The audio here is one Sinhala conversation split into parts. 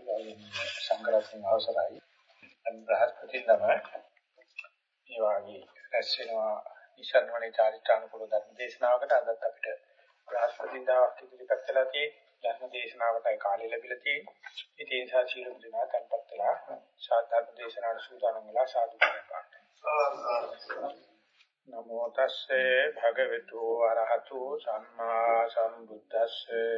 ගයි සංග්‍රහයෙන් අවසරයි. බ්‍රහස්පතින්දම මේ වාගේ රැස් වෙනවා ඉෂන්වනේ චාරිත්‍රානුකූල ධර්ම දේශනාවකට. අදත් අපිට බ්‍රහස්පතින්දාවක් ඉදිරිපත් කළා තියෙන්නේ. ධර්ම දේශනාවටයි කාලය ලැබිලා තියෙන්නේ. ඉතින් ඒ නිසා සීලමු දිනා tempත් වෙලා සාධර්ම දේශනාවට සූදානම් වෙලා සාදු කරපාන්න නමෝ තස්සේ භගවතු වරහතු සම්මා සම්බුද්දස්සේ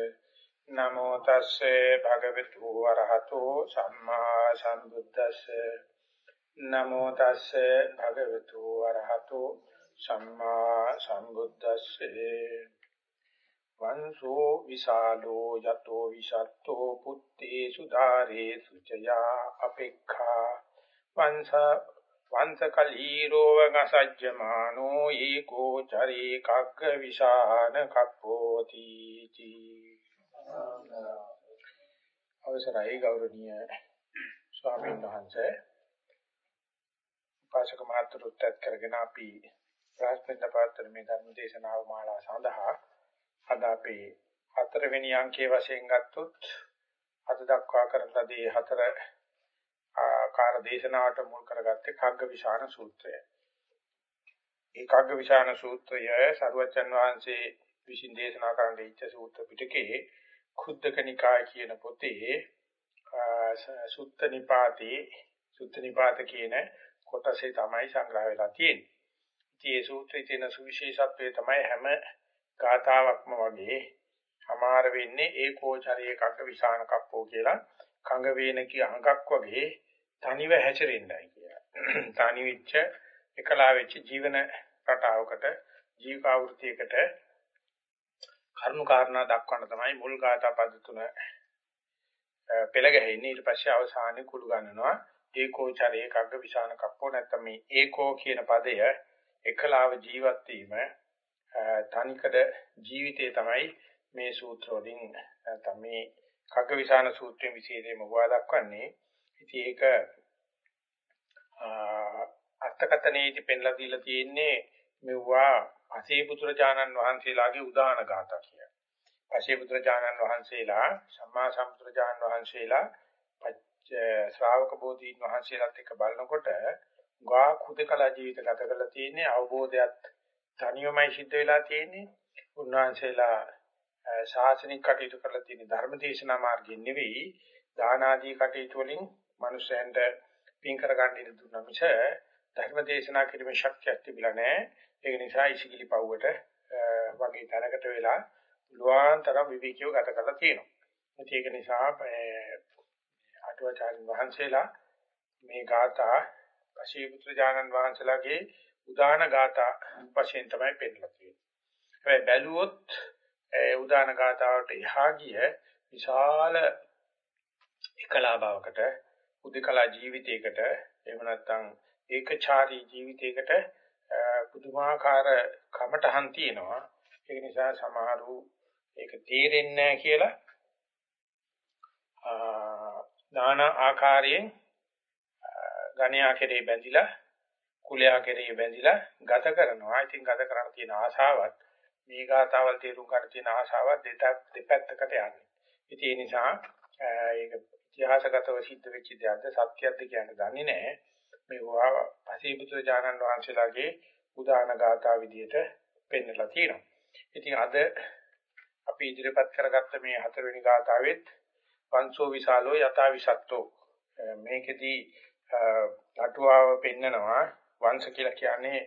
නමෝ තස්සේ භගවතු වරහතෝ සම්මා සම්බුද්දස්සේ. නමෝ තස්සේ භගවතු වරහතෝ සම්මා සම්බුද්දස්සේ. වංශෝ විසාලෝ යතෝ විසත්තෝ පුත්තේ සුධාරේ සුචයා අපේක්ඛා. වංශ වංශකලීරෝ වගසජ්ජමානෝ ඒකෝ චරේ කග්ග විසාන කප්පෝති. තී අවසරයි ගෞරවනීය ස්වාමීන් වහන්සේ පාසක මහතුරුත් කරගෙන අපි ප්‍රාස්පෙන්ද පාත්‍ර මේ ධර්ම දේශනාව මාලා සඳහා අද අපි හතරවෙනි අංකයේ වශයෙන් ගත්තොත් අද දක්වා කරන ලදී හතර ආකාර දේශනාවට මුල් කරගත්තේ කග්ග විශාන සූත්‍රය. ඒ කග්ග විශාන සූත්‍රය සරුවචන් වහන්සේ විසින් දේශනා කරන්න දීච්ච සූත්‍ර පිටකේ කුද්දක නිකාය කියන පොතේ සුත්ත නිපාතේ සුත්ත නිපාත කියන කොටසේ තමයි සංග්‍රහ වෙලා තියෙන්නේ. ඉතින් මේ සූත්‍රයේ තියෙන සුවිශේෂත්වය තමයි හැම ගාතාවක්ම වගේ සමාර වෙන්නේ ඒකෝචරයේ කග්ග විසාන කප්පෝ කියලා කංග වේනකී අඟක් වගේ තනිව හැසිරෙන්නයි කියලා. තනි වෙච්ච එකලා වෙච්ච ජීවන රටාවකට ජීවිකාවෘතියකට කරුණු කාරණා දක්වන්න තමයි මුල් ගාථා පද තුන පෙළ ගැහෙන්නේ. ඊට පස්සේ අවසානයේ කුළු ගන්නනවා ඒකෝ චරේ කග්ග විසාන කප්පෝ. නැත්නම් මේ ඒකෝ කියන පදය එකලාව ජීවත් වීම තනිකඩ ජීවිතේ තමයි මේ සූත්‍ර වලින් නැත්නම් මේ කග්ග විසාන සූත්‍රයෙන් විශේෂයෙන්ම හොවා දක්වන්නේ. ඉතින් ඒක අර්ථකතනෙදි පෙන්ලා දීලා තියෙන්නේ මෙවුවා පසේ පුත්‍රජානන් වහන්සේලාගේ උදාන ගාථා කියලා. පසේ පුත්‍රජානන් වහන්සේලා සම්මා සම්පුත්‍රජානන් වහන්සේලා ශ්‍රාවක බෝධීන් වහන්සේලාත් එක්ක බලනකොට ගා කුදකලා ජීවිත ගත කරලා තියෙන්නේ අවබෝධයත් තනියමයි සිද්ධ වෙලා තියෙන්නේ. උන්වහන්සේලා ශාසනික කටයුතු කරලා තියෙන ධර්ම දේශනා මාර්ගයෙන් නෙවෙයි දාන ආදී කටයුතු වලින් මනුස්සයන්ට පින් කරගන්න ඉඩ දුන්නා මිස ධර්ම දේශනා කිරීමේ ශක්තියක් තිබිලා නැහැ. ඒක නිසා ඉසිකිලි පව්වට වගේ තැනකට වෙලා පුළුවන් තරම් විවේකීව ගත කරලා තියෙනවා. ඒක නිසා අටවචාන් වහන්සේලා මේ ગાථා පශීපුත්‍ර ජානන් වහන්සේලාගේ උදාන ગાථා වශයෙන් තමයි පෙන්නලා තියෙන්නේ. හැබැයි බැලුවොත් උදාන ગાතාවට එහා ගිය විශාල එකලාභාවකට උදිකලා ජීවිතයකට එහෙම නැත්නම් ඒකචාරී ජීවිතයකට පුදුමාකාර කමටහන් තියෙනවා. ඒක නිසා සමහරු ඒක තේරෙන්නේ නැහැ කියලා නානා ආකාරයෙන් ගණ්‍යා කෙරේ බැඳිලා කුලයා කෙරේ බැඳිලා ගත කරනවා. ඉතින් ගත කරන්න තියෙන ආශාවත් මේ ගාතාවල් තේරුම් ගන්න තියෙන ආශාවත් දෙපැත්තකට යන්නේ. ඉතින් ඒ නිසා ඒක ඉතිහාසගතව සිද්ධ වෙච්ච දෙයක්ද සත්‍යයක්ද කියන්න දන්නේ නැහැ. මේවා පසීපුත්‍ර ඥානන් වහන්සේලාගේ උදාන ගාථා විදියට පෙන්නලා තියෙනවා. ඉතින් අද අපි ඉදිරිපත් කරගත්ත මේ හතරවෙනි ගාථාවෙත් පංසෝ විශාලෝ යතා විසත්තෝ මේකෙදී අටුවාව පෙන්නනවා වංශ කියලා කියන්නේ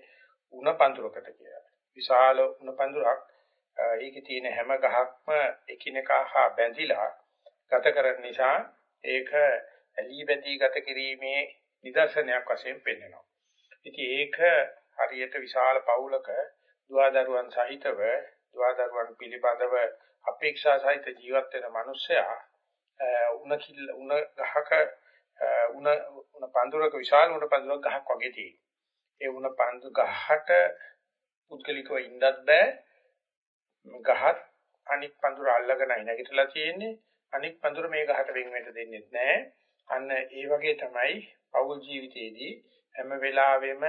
උණ පඳුරකට කියලා. විශාල උණ පඳුරක් ඒකේ තියෙන හැම ගහක්ම එකිනෙකා හා බැඳිලා ගත කරන නිසා ඒක ඇලී බැඳී ගත කිරීමේ නිදර්ශනයක් වශයෙන් පෙන්වනවා. ඉතින් ඒක හරියට විශාල පවුලක දුවදරුවන් සහිතව දුවදරුවන් පිළිබඳව අපේක්ෂා සහිත ජීවත් වෙන මිනිස්සයා උණ කිල්ල උණ ගහක උණ උණ පඳුරක විශාල උණ පඳුරක ගහක් වගේ තියෙනවා. ඒ උණ පඳු ගහට පුද්ගලිකව ඉන්නත් බෑ. ගහත් අනික් පඳුර අල්ලගෙනයි නැගිටලා තියෙන්නේ. අනික් පඳුර මේ ගහට වෙන් වෙන්න දෙන්නේ නැහැ. අන්න ඒ වගේ තමයි පෞල් ජීවිතයේදී හැම වෙලාවෙම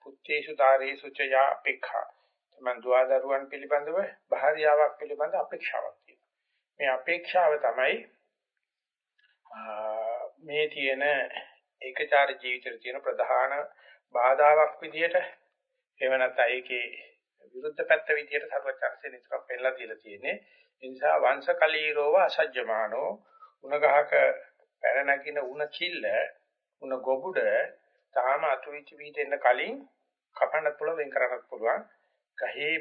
පුත්තේසු දාරේසු චයා අපේක්ෂා. තමන් දුවදරුවන් පිළිබඳව භාර්යාවක් පිළිබඳ අපේක්ෂාවක් තියෙනවා. මේ අපේක්ෂාව තමයි මේ තියෙන ඒකචාර ජීවිතේ තියෙන ප්‍රධාන බාධාවක් විදියට එහෙම නැත්නම් ඒකේ විරුද්ධ පැත්ත විදියට සර්වචර්සේ නිතරම පෙන්නලා දීලා තියෙන්නේ. ඒ නිසා වංශකලීරෝව අසජ්ජමානෝ උණගහක පැන නැගින උණ කිල්ල උණ ගොබුඩ තාම අතුවිච වීදෙන්න කලින් කපන්න පුළුවන් වෙන් කරන්නත් පුළුවන්. ගහේ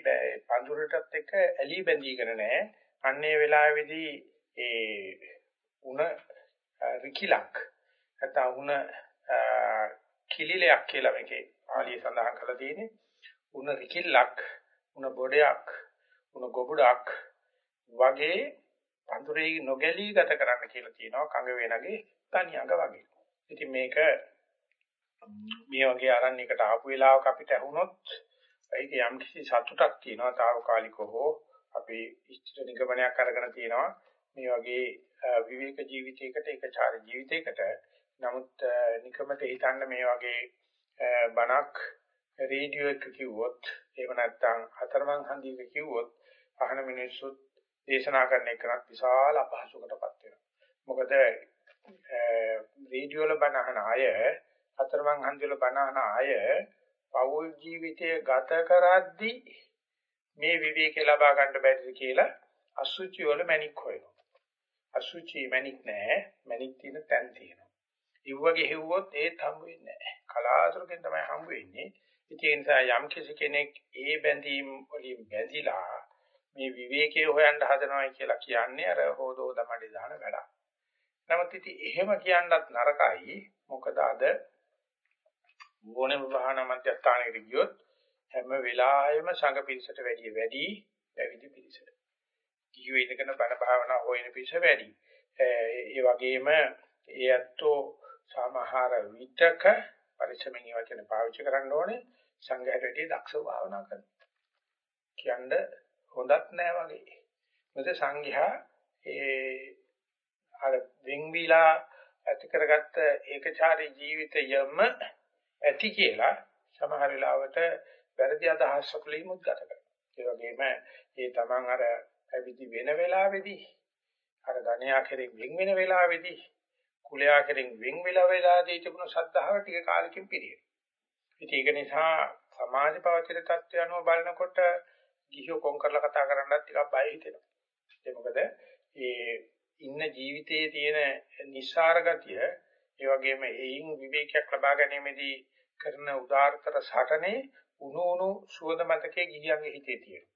පඳුරටත් එක්ක ඇලි බැඳීගෙන නැහැ. අන්නේ වෙලාවේදී ඒ උණ රිකිලක් නැත්නම් උණ කිලිලයක් කියලා මේකේ ආලිය සඳහන් කරලා තියෙන්නේ. උණ රිකිල්ලක්, උණ බොඩයක්, උණ ගොබුඩක් වගේ පඳුරේ නොගැලී ගත කරන්න කියලා කියනවා කඟ වේනගේ තනියඟ වගේ. ඉතින් මේක මේ වගේ ආරණ්‍යයකට ආපු වෙලාවක අපිට ඇහුනොත් ඒක යම් කිසි සතුටක් තියෙනවා తాවකාලිකව හෝ අපි ඉෂ්ට නිගමනයක් අරගෙන තියෙනවා මේ වගේ විවේක ජීවිතයකට ඒකචාර ජීවිතයකට නමුත් නිකමට හිතන්න මේ වගේ බණක් රේඩියෝ එක කිව්වොත් එහෙම නැත්නම් අතරමං හන්දියක කිව්වොත් අහන මිනිස්සුත් දේශනා කරන එකනත් විශාල අපහසුකටපත් වෙනවා. මොකද රේඩියෝ වල බණ අහන අය අතරමං හන්දිය වල බණ අහන අය පෞල් ජීවිතය ගත කරද්දී මේ විවේකේ ලබා ගන්න බැරිද කියලා අසුචි වල මැණික් හොයනවා. අසුචි මැණික් නෑ මැණික් තියෙන තැන් තියෙනවා. ඉව්වගේ හෙව්වොත් ඒත් හම්බ වෙන්නේ නෑ. කලාතුරකින් තමයි හම්බ වෙන්නේ. ඒ නිසා යම් කෙනෙක් ඒ බැඳීම් වලින් බැඳිලා මේ විවේකයේ හොයන්න හදනවා කියලා කියන්නේ අර හොදෝ දමඩි දාන වැඩක්. නමුත් ඉතින් එහෙම කියන්නත් නරකයි. මොකද අද ඕනෙම වහන මධ්‍යස්ථානයකට ගියොත් හැම වෙලාවෙම සංඝ පිරිසට වැඩි වැඩි පැවිදි පිරිසට. ගිහිව ඉඳගෙන බණ භාවනා හොයන පිස වැඩි. ඒ වගේම ඒ ඇත්තෝ සමහර විතක පරිසමෙන් ඒ වචන පාවිච්චි කරන්න ඕනේ සංඝයාට වැඩි දක්ෂව භාවනා කරනවා. කියන්න හොඳක් නෑ වගේ. මොකද සංඝයා ඒ අර වෙන්විලා ඇති කරගත්ත ඒකචාරී ජීවිතයම ඇති කියලා සමහර වෙලාවට වැරදි අදහස් වලින් මුත් ගත කරනවා. ඒ වගේම ඒ තමන් අර පැවිදි වෙන වෙලාවේදී අර ධනයා කෙරෙන් වෙන් වෙන වෙලාවේදී කුලයා කෙරෙන් වෙන් වෙලා වෙලාදී තිබුණු සද්ධාව ටික කාලෙකින් පිරියෙනවා. ඉතින් ඒක නිසා සමාජ පවතින තත්ත්වය අනුව බලනකොට ගිහියෝ කොන් කරලා කතා කරන්නත් ටිකක් බය හිතෙනවා. ඒ මොකද ඒ ඉන්න ජීවිතයේ තියෙන නිස්සාර ගතිය ඒ වගේම එයින් විවේකයක් ලබා ගැනීමේදී කරන උදාාරතර සටනේ උණු උණු සුවඳ මතකයේ ගිහියන්ගේ හිතේ තියෙනවා.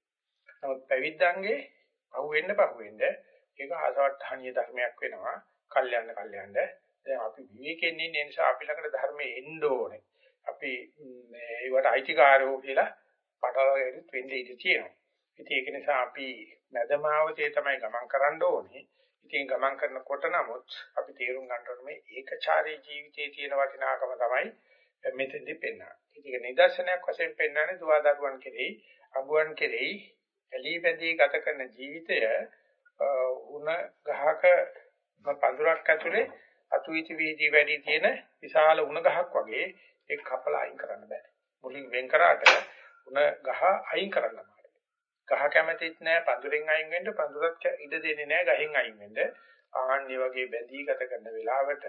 නමුත් පැවිද්දන්ගේ පහුවෙන්න පහුවෙන්න ඒක ආසවට්ටහණීය ධර්මයක් වෙනවා. කල්යන්න කල්යන්න. දැන් අපි විවේකයෙන් ඉන්නේ නිසා අපි ළඟට ධර්මයේ එන්න ඕනේ. අපි ඒවට අයිතිකාරයෝ කියලා පටලවාගෙන වෙන්නේ ඉඳී තියෙනවා. ඉතින් ඒක නිසා අපි මදමාවතේ තමයි ගමන් කරන්න ඕනේ. ඉතින් ගමන් කරනකොට නමුත් අපි තේරුම් ගන්න ඕනේ මේ ඒකචාරී ජීවිතයේ තියෙන වටිනාකම තමයි මෙතෙන්දි පෙන්වන්නේ. ඒක නිදර්ශනයක් වශයෙන් පෙන්වන්නේ දුවදරුවන් කෙරෙහි, අඹුවන් කෙරෙහි ඇලී බැඳී ගත කරන ජීවිතය උණ ගහක පඳුරක් ඇතුලේ අතුවිති වීදී වැඩි තියෙන විශාල උණ ගහක් වගේ ඒක කපලා අයින් කරන්න බෑ. මුලින් වෙන් කරාට උණ ගහ අයින් කරන්න බෑ. ගහ කැමතිත් නෑ පඳුරෙන් අයින් වෙන්න පඳුරත් ඉඩ දෙන්නේ නෑ ගහෙන් අයින් වෙන්න. ආන්නේ වගේ බැඳී ගත කරන වෙලාවට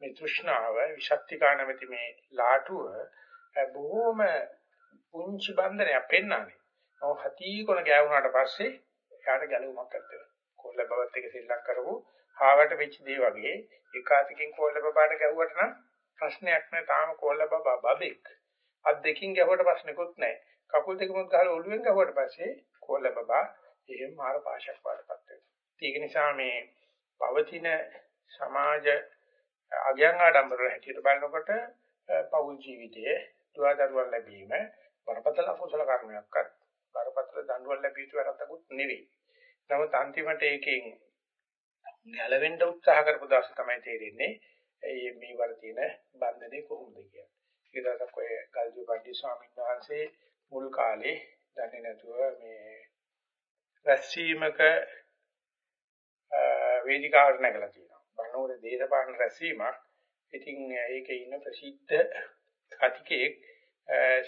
මේ තෘෂ්ණාව විශක්තිකා නැමැති මේ ලාටුව බොහොම පුංචි බන්ධනයක් පෙන්වන්නේ. ඔව් හති කොන ගෑවුනාට පස්සේ එයාට ගැලවුමක් නැත්තේ. කොල්ල බවත් එක සෙල්ලම් කරපු හාවට වෙච්ච දේ වගේ එකාතකින් කොල්ල බබාට ගැහුවට නම් ප්‍රශ්නයක් නෑ. තාම කොල්ල බබා බබෙක්. අත් දෙකින් ගැහුවට ප්‍රශ්නකුත් නෑ. කකුල් දෙකම ගහලා ඔළුවෙන් ගැහුවට පස්සේ කොල්ල බබා එහෙම මාර පාශයක් වඩපත් වෙනවා. ඒක නිසා මේ පවතින සමාජ අගයන් ආඩම්බර හැටියට බලනකොට පෞල් ජීවිතයේ දුවදරුවන් ලැබීම වරපතල කුසල කර්මයක්වත් බරපතල දඬුවම් ලැබිය යුතු වැරද්දකුත් නෙවෙයි. නමුත් අන්තිමට ඒකෙන් ගැලවෙන්න උත්සාහ කරපු දවස තමයි තේරෙන්නේ මේ මේ වර තියෙන බන්ධනේ කොහොමද කියලා. ඒ දවසක් ඔය ගල්ජු පන්දි ස්වාමීන් වහන්සේ මුල් කාලේ දන්නේ නැතුව මේ රැස්වීමක වේදිකාවට නැගලා තියෙනවා. බණෝර දේශපාලන රැස්වීමක්. ඉතින් ඒකේ ඉන්න ප්‍රසිද්ධ කතිකෙක්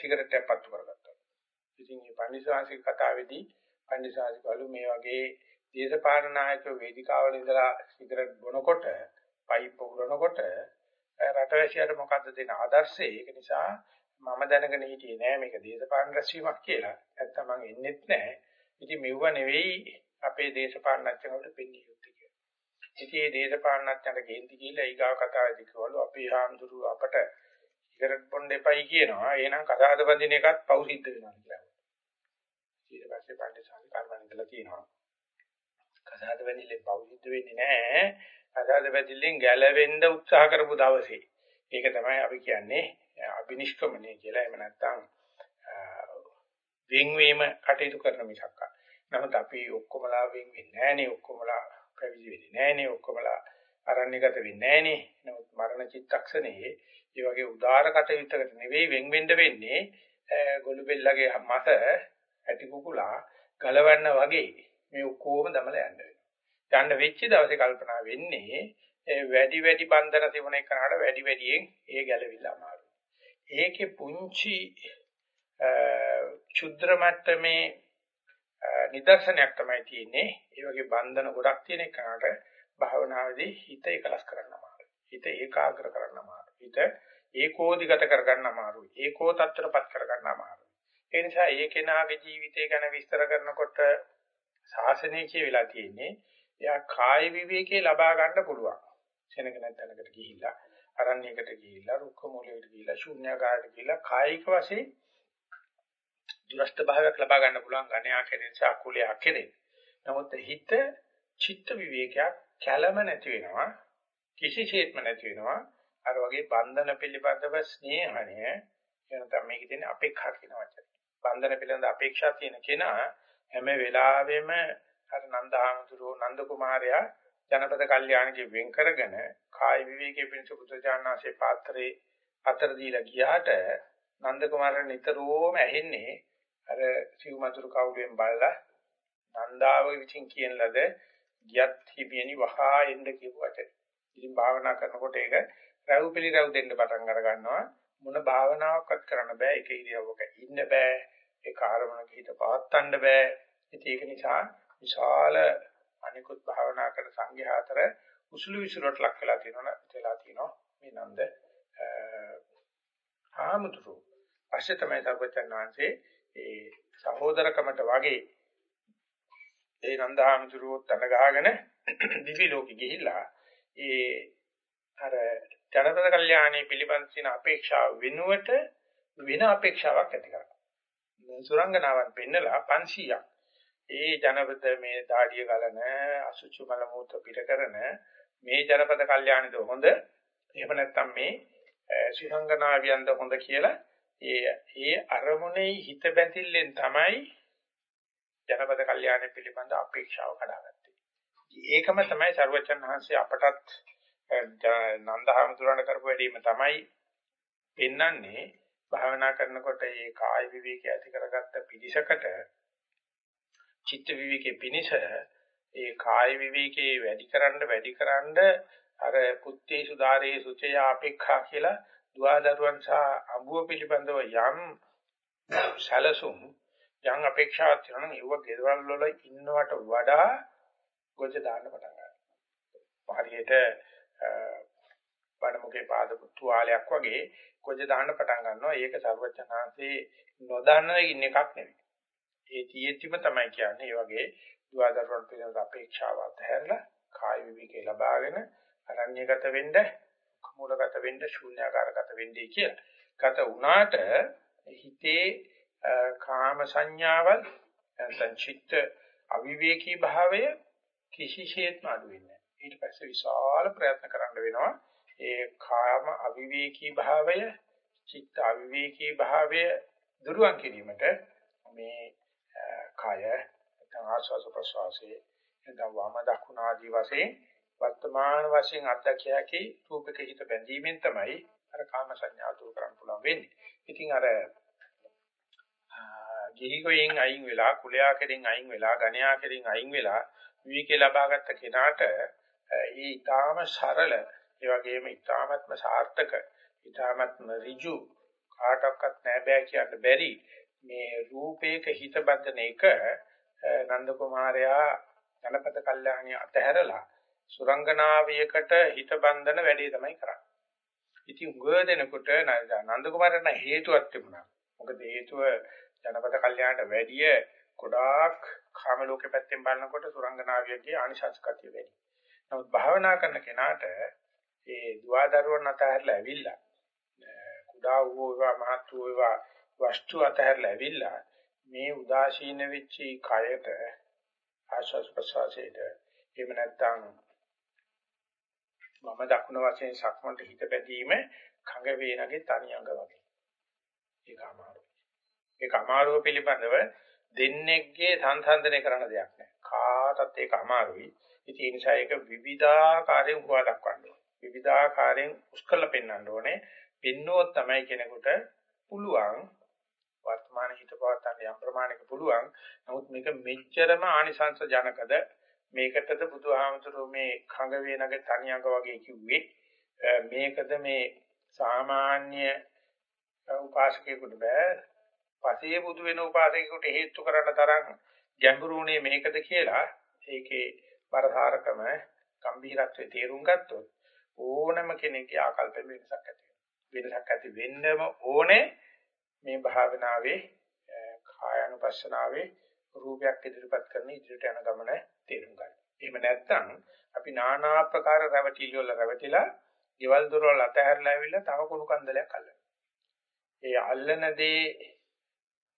සිගරට් එකක් පත්තු කරගත්තා. ඉතින් මේ පන්දිසාංශික කතාවේදී පන්දිසාංශිකවලු මේ වගේ දේශපාලන නායකයෝ වේදිකාවල ඉඳලා සිගරට් බොනකොට පයිප් පුරනකොට රටවැසියාට මොකද්ද දෙන ආදර්ශය? ඒක නිසා මම දැනගෙන හිටියේ නෑ මේක දේශපාලන රැස්වීමක් කියලා. නැත්තම් මං එන්නෙත් නෑ. ඉතින් මෙව්ව නෙවෙයි අපේ දේශපාලනඥයන්ට පෙන්වන්නේ යුත්තේ කියලා. ඉතින් මේ දේශපාලනඥයන්ට ගේන්ති කියලා ඊගාව කතාවේදී කිව්වලු අපේ හාමුදුරුව අපට ඉගරට් බොන්න එපයි කියනවා. එහෙනම් කසාද බඳින එකත් පව් සිද්ධ වෙනවා කියලා. ඊට පස්සේ පඬිසාරි කර්මණ ඉඳලා කියනවා. කසාද බඳින්නේ පව් සිද්ධ වෙන්නේ නැහැ. කසාද බඳිල්ලෙන් ගැලවෙන්න උත්සාහ කරපු දවසේ. ඒක තමයි අපි කියන්නේ අබිනිෂ්ක්‍මණය කියලා. එහෙම නැත්නම් වෙන්වීම කටයුතු කරන මිසක්. නමුත් අපි ඔක්කොමලා වෙන් වෙන්නේ නැහනේ. ඔක්කොමලා පැවිදි වෙන්නේ නැහනේ. ඔක්කොමලා අරණ්‍යගත වෙන්නේ නැහනේ. නමුත් මරණ චිත්තක්ෂණයේ ඒ වගේ උදාර කටයුත්තකට නෙවෙයි වෙන් වෙන්න වෙන්නේ ගොළු බෙල්ලගේ මත ඇටි කුකුලා ගලවන්න වගේ මේ ඔක්කොම දමලා යන්න වෙනවා. යන්න වෙච්ච දවසේ කල්පනා වෙන්නේ වැඩි වැඩි බන්ධන තිබුණ එකනට වැඩි වැඩියෙන් ඒ ගැලවිලා අමාරුයි. ඒකේ පුංචි ක්ෂුද්‍ර මට්ටමේ නිදර්ශනයක් තමයි තියෙන්නේ. ඒ වගේ බන්ධන ගොඩක් තියෙන එකනට භාවනාවේදී හිත එකලස් කරන්න අමාරුයි. හිත ඒකාග්‍ර කරන්න අමාරුයි. හිත ඒකෝදිගත කරගන්න අමාරුයි. ඒකෝ තත්ත්වපත් කරගන්න අමාරුයි. ඒ නිසා ඒ කෙනාගේ ජීවිතය ගැන විස්තර කරනකොට ශාසනය කියවිලා තියෙන්නේ එයා කාය විවේකේ ලබා ගන්න පුළුවන්. සෙනඟ නැත්නම්කට ගිහිල්ලා අරණ්‍යයකට ගිහිල්ලා රුක්ක මූලයකට ගිහිල්ලා ශූන්‍යාකාරයට ගිහිල්ලා කායික වශයෙන් දුරස්ත භාවයක් ලබා ගන්න පුළුවන් ගණ්‍යා කෙරෙන සාකුලයා කෙරෙන. නමුත් හිත චිත්ත විවේකයක් කැළම නැති වෙනවා කිසිසේත්ම නැති වෙනවා අර වගේ බන්ධන පිළිබඳව ස්නේහණය එනතම මේකේ තියෙන අපේක්ෂා කියන වචනේ. බන්ධන පිළිබඳ අපේක්ෂා තියෙන කෙනා හැම වෙලාවෙම අර නන්දහාමුදුරුවෝ නන්ද කුමාරයා ජනපද කල්යාණිකේ වෙන් කරගෙන කාය විවේකයේ පිණිස පුත්‍රජානනාසේ පාත්‍රේ අතර දීලා ගියාට නන්ද කුමාරයා නිතරම ඇහෙන්නේ අර සිව්මතුරු කවුලෙන් බලලා නන්දාව විසින් කියන ලද ගියත් හිමියනි වහා එන්න කියපු වචනේ. ඉතින් භාවනා කරනකොට ඒක රැව් පිළිරැව් දෙන්න පටන් අර ගන්නවා. මොන භාවනාවක්වත් කරන්න බෑ. ඒක ඉරියව්වක ඉන්න බෑ. ඒක ආරමුණක හිත පවත්තන්න බෑ. ඉතින් ඒක නිසා විශාල අනිකුත් භාවනා කරන සංඝයා අතර උසුළු විසුරට ලක් වෙලා තියෙනවා වෙලා තියෙනවා මේ නන්ද ආමුතුරු පස්සේ තමයි සර්වචන් වහන්සේ ඒ සහෝදරකමට වගේ ඒ නන්ද ආමුතුරු තන ගහගෙන දිවි ලෝකෙ ගිහිල්ලා ඒ අර ජනපද කල්යාණී පිළිබඳ සින අපේක්ෂාව වෙනුවට වෙන අපේක්ෂාවක් ඇති කරගන්නවා. සුරංගනාවන් පෙන්නලා 500ක්. ඒ ජනපද මේ දාඩිය ගලන අසුචි මල මූත්‍ර පිට කරන මේ ජනපද කල්යාණීද හොඳ. එහෙම නැත්නම් මේ සුරංගනාවියන්ද හොඳ කියලා ඒ ඒ අරමුණේ හිත බැඳිල්ලෙන් තමයි ජනපද කල්යාණී පිළිබඳ අපේක්ෂාව කඩාගත්තේ. ඒකම තමයි සරුවචන් වහන්සේ අපටත් නන්දහමතුරණ කරපු වැඩිම තමයි පෙන්වන්නේ භාවනා කරනකොට මේ කාය විවේකී ඇති කරගත්ත පිළිසකට චිත්ත විවේකී පිනිස ඒ කාය විවේකී වැඩිකරන්න වැඩිකරන්න අර පුත්තේ සුදාරේ සුචය අපේක්ෂා කියලා දුවදරුවන් සහ අඹුව පිළිබඳව යම් සැලසුම් යම් අපේක්ෂාවක් තියෙනවා නම් ඒව ගෙදරවල වල ඉන්නවට වඩා ගොජ දාන්න පටන් ගන්නවා. හරියට වඩමුගේ පාද තුවාලයක් වගේ කොජ දාන්න පටන් ගන්නවා. ඒක සර්වඥාන්සේ නොදන්න ඉන්න එකක් නෙවෙයි. ඒ තියෙද්දිම තමයි කියන්නේ. ඒ වගේ දුවදරුවන් පිළිබඳ අපේක්ෂාව අතහැරලා කාය විවිකේ ලබාගෙන අරණ්‍යගත වෙන්න, කමූලගත වෙන්න, ශූන්‍යාකාරගත වෙන්නයි කියලා. ගත වුණාට හිතේ කාම සංඥාවල් සංචිත්ත අවිවේකී භාවය කිසිසේත්ම අඩු වෙන්නේ ඊට පස්සේ විශාල ප්‍රයත්න කරන්න වෙනවා ඒ කාම අවිවේකී භාවය චිත්ත අවිවේකී භාවය දුරුවන් කිරීමට මේ කය නැත්නම් ආස්වාස ප්‍රසවාසයේ නැත්නම් වම දකුණ ආදී වශයෙන් වර්තමාන වශයෙන් අත්දැකියකි රූපක හිත බැඳීමෙන් තමයි අර කාම සංඥා දුරු කරන්න පුළුවන් වෙන්නේ. ඉතින් අර ගිහිගොයෙන් අයින් වෙලා කුලයා කෙරෙන් අයින් වෙලා ගණයා කෙරෙන් අයින් වෙලා විවිකේ ලබාගත්ත කෙනාට ඒ ඊටාම සරල ඒ වගේම ඊටාමත්ම සාර්ථක ඊටාමත්ම ඍජු කාටවත් නෑ බෑ කියන්න බැරි මේ රූපේක හිත බඳින එක නන්ද කුමාරයා ජනපද කල්යාණිය අතහැරලා සුරංගනාවියකට හිත බඳින වැඩේ තමයි කරන්නේ. ඉතින් උගව දෙනකොට නන්ද කුමාරයන් හේතුවක් තිබුණා. මොකද හේතුව ජනපද කල්යාණට වැඩිය ගොඩාක් කාම ලෝකෙ පැත්තෙන් බලනකොට සුරංගනාවියගේ ආනිශංස කතිය වැඩි. නමුත් භාවනා කරන කෙනාට ඒ දුවදරුවන් අතහැරලා ඇවිල්ලා කුඩා වූ ඒවා මහත් වූ ඒවා වස්තු අතහැරලා ඇවිල්ලා මේ උදාසීන වෙච්ච කයට ආශස් ප්‍රසවාසයට එහෙම නැත්නම් මම දකුණ වශයෙන් සක්මන්ට හිත බැඳීම කඟ වේනගේ තනි අඟ වගේ. ඒක අමාරුයි. ඒක අමාරුව පිළිබඳව දෙන්නේගේ සංසන්දනය කරන දෙයක් නෑ. කාටත් ඒක අමාරුයි. ඉතින් ඒ නිසා ඒක විවිධාකාරයෙන් හුවා දක්වන්න ඕනේ. විවිධාකාරයෙන් උස්කල පෙන්වන්න ඕනේ. පින්නෝත් තමයි කෙනෙකුට පුළුවන් වර්තමාන හිත පවත්තන්න යම් ප්‍රමාණයක පුළුවන්. නමුත් මේක මෙච්චරම ආනිසංස ජනකද? මේකටද බුදුහාමතුරු මේ කඟ වේනගේ තනියඟ වගේ කිව්වේ. මේකද මේ සාමාන්‍ය උපාසකයෙකුට බෑ. පසේ බුදු වෙන උපාසකයෙකුට හේතු කරන්න තරම් ගැඹුරුුනේ මේකද කියලා ඒකේ බරසාරකම ගම්භීරත්වයේ තේරුම් ගත්තොත් ඕනම කෙනෙක්ගේ ආකල්ප වෙනසක් ඇති වෙනවා. වෙනසක් ඇති වෙන්නම ඕනේ මේ භාවනාවේ කායानुපස්සනාවේ රූපයක් ඉදිරිපත් කරන ඉදිරියට යන ගමන තේරුම් ගන්න. එහෙම නැත්නම් අපි নানা ආකාර රැවටිලි වල රැවටිලා, ieval දොරවල් අතහැරලා ඇවිල්ලා තව කුණු කන්දලයක් අල්ලනවා. ඒ අල්ලන දේ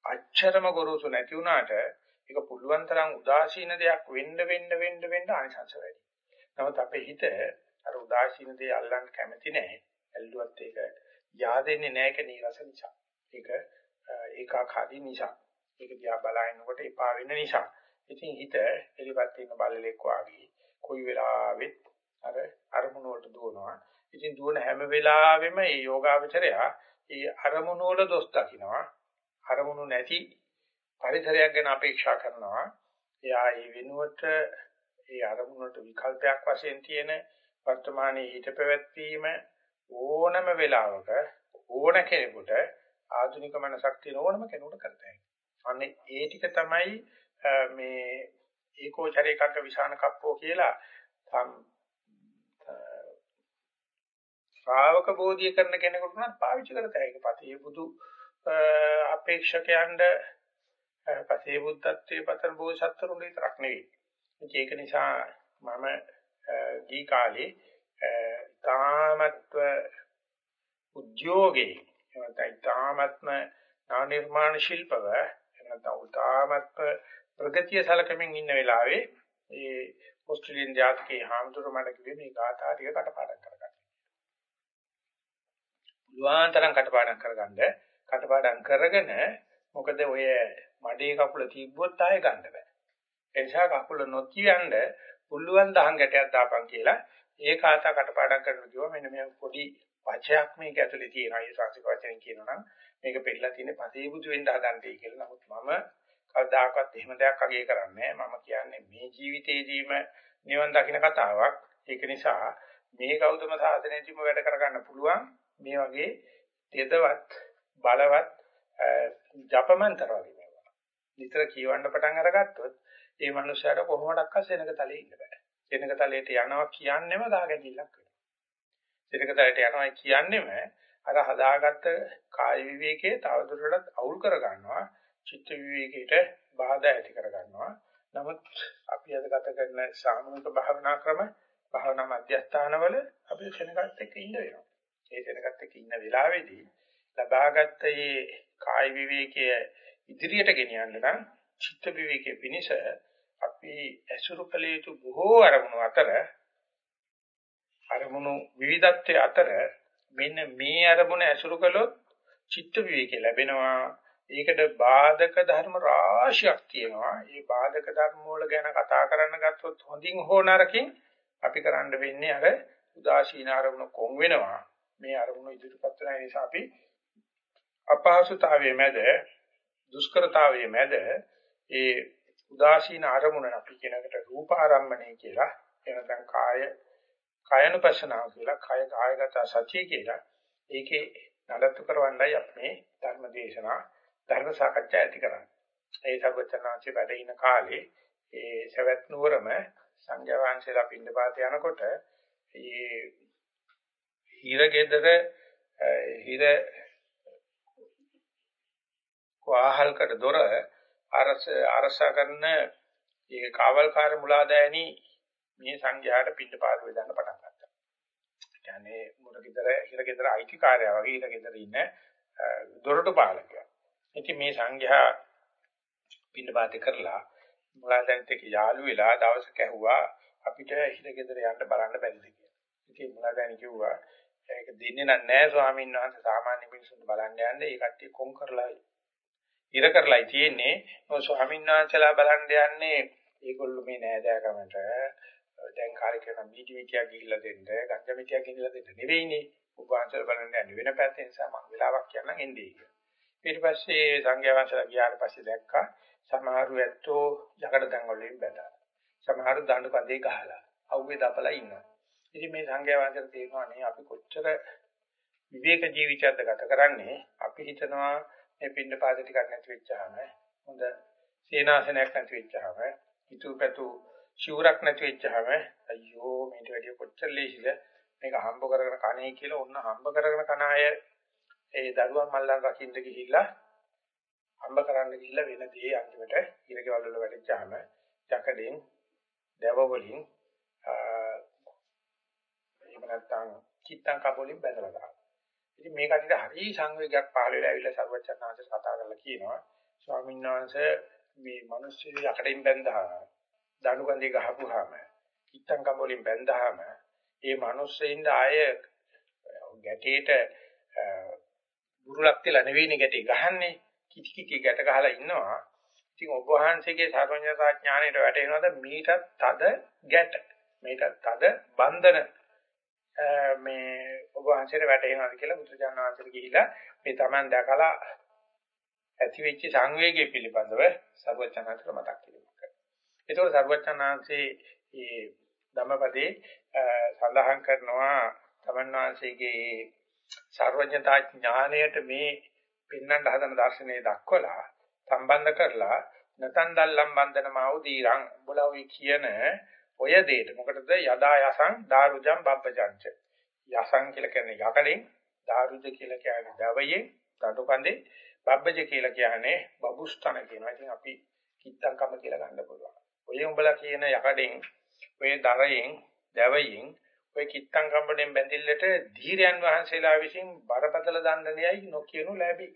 අච්චරම ගොරෝසු නැති වුණාට ඒක පුළුවන් තරම් උදාසීන දෙයක් වෙන්න වෙන්න වෙන්න වෙන්න ආනිසංස වැඩි. නමුත් අපේ හිත අර උදාසීන දේ අල්ලන්න කැමති නැහැ. ඇල්ලුවත් ඒක yaadෙන්නේ නැහැ ඒක නීරස නිසා. ඒක ඒකාකාරී නිසා. ඒක දිහා බලනකොට එපා වෙන නිසා. ඉතින් හිත එලිපත් ඉන්න බල්ලෙක් වාගේ කොයි වෙලාවෙත් අර අරමුණ වලට දුවනවා. ඉතින් දුවන හැම වෙලාවෙම මේ යෝගාවචරයා ඒ අරමුණ වල දොස් දකින්නවා. අරමුණු නැති පරිසරයක් ගැන අපේක්ෂා කරනවා. එයා ඒ වෙනුවට ඒ අරමුණට විකල්පයක් වශයෙන් තියෙන වර්තමානයේ හිත පැවැත්වීම ඕනම වෙලාවක ඕන කෙනෙකුට ආධුනික මනසක් තියෙන ඕනම කෙනෙකුට කරතයි. අනේ ඒ ටික තමයි මේ ඒකෝචරේකක විසාන කප්පෝ කියලා ශ්‍රාවක බෝධිය කරන කෙනෙකුට නම් පාවිච්චි කරතයි. ඒක පතේ බුදු අපේක්ෂකයන්ට පසේ බුද්ධත්වයේ පතර බෝසත්තුරුන් විතරක් නෙවෙයි. ඒක නිසා මම දී කාලේ තාමත්ව උද්‍යෝගේ එවතයි තාමත්ම නිර්මාණ ශිල්පව එනතව තාමත්ව ප්‍රගතිය සලකමින් ඉන්න වෙලාවේ ඒ ඕස්ට්‍රේලියානු ජාතිකේ හාමුදුරුවෝ මට කිව්වේ මේ ගාථා ටික කටපාඩම් කරගන්න. පුළුවන් කටපාඩම් කරගන්න කටපාඩම් කරගෙන මොකද ඔය මඩේ කකුල තිබ්බොත් ආයෙ ගන්න බෑ. ඒ නිසා කකුල නොතියන්න පුළුවන් දහං ගැටයක් දාපන් කියලා ඒ කාතා කටපාඩම් කරලා කිව්වා මෙන්න මේ පොඩි වචයක් මේක ඇතුලේ තියෙනවා. ඒ සංස්කෘතික වචනෙන් කියනවා නම් මේක පෙළලා තියෙන්නේ පසේබුදු වෙන්න හදන්නේ කියලා. නමුත් මම කවදාකවත් එහෙම දෙයක් අගය කරන්නේ මම කියන්නේ මේ ජීවිතේදීම නිවන් දකින්න කතාවක්. ඒක නිසා මේ ගෞතම සාධනෙදීම වැඩ කරගන්න පුළුවන් මේ වගේ තෙදවත් බලවත් ජපමන්තර වගේ මේවා. නිතර කියවන්න පටන් අරගත්තොත් ඒ මනුස්සයාට කොහොමඩක්ක සෙනග තලයේ ඉන්න බෑ. සෙනග තලයට යනවා කියන්නේම ගාගැදිල්ලක් වෙනවා. සෙනග තලයට යනවා කියන්නේම අර හදාගත්ත කාය විවේකයේ තවදුරටත් අවුල් කර ගන්නවා. චිත්ත විවේකයට බාධා ඇති කර ගන්නවා. නමුත් අපි අද ගත කරන සාමූහික භාවනා ක්‍රම භාවනා මධ්‍යස්ථානවල අපි සෙනගත් එක්ක ඉන්න වෙනවා. ඒ සෙනගත් එක්ක ඉන්න වෙලාවේදී ලබාගත් මේ කාය විවේකයේ ඉදිරියට ගෙනියන්න නම් චිත්ත විවේකයේ පිනිස අපි ඇසුරු කළ යුතු බොහෝ අරමුණු අතර අරමුණු විවිධත්වයේ අතර මෙන්න මේ අරමුණ ඇසුරු කළොත් චිත්ත විවේකේ ලැබෙනවා ඒකට බාධක ධර්ම රාශියක් තියෙනවා. මේ බාධක ධර්ම වල ගැන කතා කරන්න ගත්තොත් හොඳින් හෝ නරකින් අපි කරන්න වෙන්නේ අර උදාසීන අරමුණ කොන් වෙනවා. මේ අරමුණ ඉදිරිපත් වෙන නිසා අපි අපහසුතාවයේ මැද දුෂ්කරතාවයේ මැද ඒ උදාසීන අරමුණ අපි කියනකට රූපාරම්මණය කියලා එනනම් කාය කායනුපස්සනාව කියලා කාය කායගත සත්‍ය කියලා ඒකේ නඩත්තු කරවන්නයි අපි මේ ධර්ම දේශනා ධර්ම සාකච්ඡා ඇති කරන්නේ. ඒ සර්වචනාංශේ වැඩ ඉන කාලේ ඒ සවැත් නුවරම සංඝයා වහන්සේලා පින්නපාත යනකොට මේ හිරගෙදර හිර කොහල්කට දොර අරස අරසා කරන ඒ කාවල්කාර මුලාදෑනි මේ සංඝයාට පින්නපාත වේදන්න පටන් ගත්තා. කියන්නේ මුරගෙදර හිරගෙදර අයිතිකාරයා වගේ හිරගෙදර ඉන්න දොරටු පාලකයා. ඉතින් මේ සංඝයා පින්නපාත කරලා මුලාදෑනිත් එක්ක යාළු වෙලා දවසක ඇහුවා අපිට හිරගෙදර යන්න බලන්න බැරිද කියලා. ඉතින් මුලාදෑනි කිව්වා ඒක දෙන්නේ නැහැ ස්වාමීන් වහන්සේ සාමාන්‍ය මිනිස්සුන්ට බලන්න යන්නේ ඒ කට්ටිය කොම් කරලා ඉර කරලායි තියෙන්නේ. ඔය ස්වාමීන් වහන්සේලා බලන්න යන්නේ ඒගොල්ලෝ මේ නෑදෑකමට දැන් කාර්යක්‍රම මීටි මිටියක් ගිහිල්ලා දෙන්න, ගංජා මිටියක් ගිහිල්ලා දෙන්න නෙවෙයිනේ. උපවාසවල බලන්න යන්නේ වෙන පැත්තෙන් නිසා මම වෙලාවක් කියන්නම් එන්නේ කියලා. ඊට පස්සේ සංඝයා වහන්සේලා ගියාට පස්සේ දැක්කා සමහරු ඇත්තෝ යකඩ දන් වලින් බැඳලා. සමහරු දඬු කඳේ ගහලා. අවුවේ දපලා ඉන්නවා. ඉතින් මේ සංඝයා වහන්සේලා තේරෙනවා නේ අපි කොච්චර විවේක ජීවිතයක්ද ගත කරන්නේ අපි හිතනවා මේ පින්න පාද ටිකක් නැති වෙච්චාම හොඳ සේනාසනයක් නැති වෙච්චාම හිතුවපැතු ශූරක් නැති වෙච්චාම අයියෝ මේට වැඩිය කොච්චර ලේසිද මේක හම්බ කරගෙන කණේ කියලා ඔන්න හම්බ කරගෙන කන අය ඒ දරුවන් මල්ලන් රකින්න ගිහිල්ලා හම්බ කරන්න ගිහිල්ලා වෙන දේ අන්තිමට ඉරකවල වල වැටෙච්චාම යකඩෙන් දැව වලින් එහෙම නැත්නම් කිත්තං කපෝලින් බැඳලා ගන්නවා. ඉතින් මේ කටියට හරි සංවේගයක් පහළ වෙලා ඇවිල්ලා සර්වචන්නාංශ කතා කරලා කියනවා ස්වාමීන් වහන්සේ මේ මිනිස්සු යකඩෙන් බැඳහම දණු කන්දේ ගහපුවාම කිත්තං කපෝලින් බැඳහම ඒ මිනිස්සෙින්ද ආය ගැටේට බුරුලක් තියලා නෙවෙයිනේ ගැටේ ගහන්නේ. කිටි කිටි ගැට ගහලා ඉන්නවා. ඉතින් ඔබ වහන්සේගේ සර්වඥතා ඥාණයට වැටෙනවද? මීටත් තද ගැට. මේකත් තද බන්ධන. මේ ඔබ වහන්සේට වැටෙනවද කියලා බුදුජානක වහන්සේට ගිහිලා මේ Taman දැකලා ඇති වෙච්ච සංවේගය පිළිබඳව සර්වඥාන්තර මතක් කිරීමක් කරනවා. ඒතකොට සර්වඥාන්සේ මේ ධම්මපදේ සඳහන් කරනවා Taman වහන්සේගේ සර්වඥතා ඥාණයට මේ පෙන්වන්න හදන දර්ශනය දක්වලා සම්බන්ධ කරලා නතන් දල්ලම් බන්ධනමාව දීරං උඹලා කියන ඔය දෙයට මොකටද යදා යසං දාරුජම් බබ්බජංච යසං කියලා කියන්නේ යකඩෙන් දාරුජ කියලා කියන්නේ දවයේ රටුකඳේ බබ්බජ කියලා කියන්නේ බබුස්තන කියනවා. ඉතින් අපි කිත්තංකම කියලා ගන්න පුළුවන්. ඔය උඹලා කියන යකඩෙන් ඔය දරයෙන් දවයෙන් ඔය කිත්තංකම් වලින් බැඳිල්ලට ධීරයන් වහන්සේලා විසින් බරපතල දණ්ඩනයයි නොකියනු ලැබේ.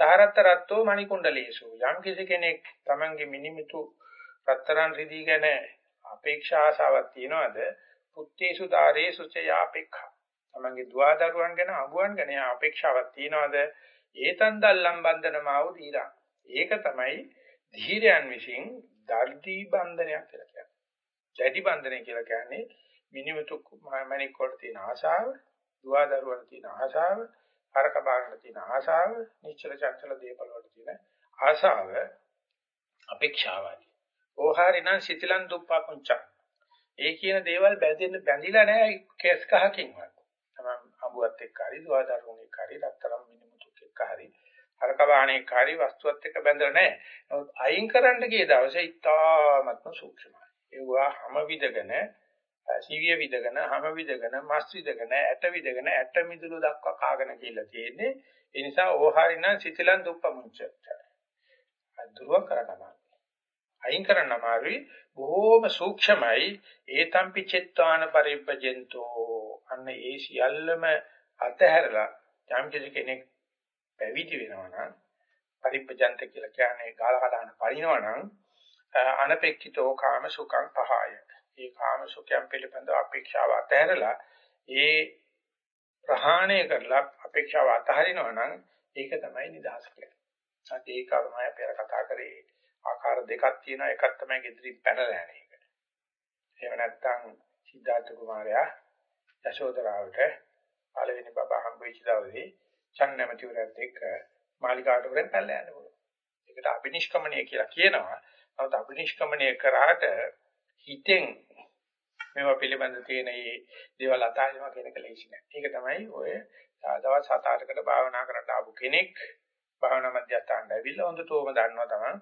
සහරත්ත රත්තෝ මණිකුණ්ඩලේසු. යම් කිසි කෙනෙක් Tamange මිනිමිතු රත්තරන් රිදී ගැන අපේක්ෂා ආසාවක් තියනවාද? පුත්තේසු ධාරේසු චයාපේක්ඛා Tamange දුවදරුවන් ගැන අඹුවන් ගැන අපේක්ෂාවක් තියනවාද? ඒතන් දල්ලම් බන්ධනමාව දීලා. ඒක තමයි ධීරයන් විසින් දර්දී බන්ධනයක් කියලා කියන්නේ. දැඩි බන්ධනය කියලා කියන්නේ මිනිමතු මණික් වල තියෙන ආශාව, දුවදරුවන් තියෙන ආශාව, හරක බාගන්න තියෙන ආශාව, නිශ්චල චංචල දේපල වල තියෙන ආශාව අපේක්ෂාවයි. ඕහාරිනම් සිතිලන් දුප්පා පුංචා. ඒ කියන දේවල් බැඳෙන්න බැඳිලා නැහැ කේස් කහකින්වත්. තමයි අඹුවත් එක්ක හරි, දුවදරුවන් එක්ක හරි, රත්තරන් මිනිමුතුක් එක්ක හරි, හරක බාහනේ හරි වස්තුවත් එක්ක බැඳලා නැහැ. නමුත් අයින් කරන්න ගිය දවසේ ඉතාමත්ම සූක්ෂමයි. ඒවා හැම විදගෙන සිවිය විදගෙන, හැම විදගෙන, මස් විදගෙන, ඇට විදගෙන, ඇට මිදුළු දක්වා කාගෙන කියලා තියෙන්නේ. ඒ නිසා ඕහාරිනම් සිතිලන් දුප්පමුච්චට. අදුරුව කරගන්න. අයින් කරන්න අමාරුයි. බොහෝම සූක්ෂමයි. ඒතම්පි චෙත්වාන පරිබ්බජෙන්තෝ. අන්න ඒ සියල්ලම අතහැරලා යම් කෙනෙක් පැවිදි වෙනවා නම් පරිබ්බජන්ත කියලා කියන්නේ ගාල කඩන පරිණව නම් අනපේක්ෂිතෝ කාම සුඛං පහය. ඒ කාම සුඛයන් පිළිබඳව අපේක්ෂාව අතහැරලා ඒ ප්‍රහාණය කරලා අපේක්ෂාව අතහරිනවා නම් ඒක තමයි නිදහස කියන්නේ. සත්‍ය ඒක තමයි අපි අර කතා කරේ. ආකාර දෙකක් තියෙනවා. එකක් තමයි gedirin පැනලා යන එක. එහෙම නැත්නම් සිද්ධාර්ථ කුමාරයා යශෝදරාවට පළවෙනි බබා හම්බෙච්ච දවසේ චන්නමතිවරත් එක්ක මාලිකාවට වරෙන් පැනලා යන්න පුළුවන්. ඒකට අබිනිෂ්ක්‍මණය කියලා කියනවා. නමුත් අබිනිෂ්ක්‍මණය කරාට හිතෙන් මේවා පිළිබඳ තියෙන මේ දේවල් අතාරිනවා කියන එක ලේසි නෑ. ඒක තමයි ඔය දවස් 7-8කට භාවනා කරන්න ආපු කෙනෙක් භාවනා මධ්‍යස්ථානට ඇවිල්ලා හොඳටම දන්නවා තමයි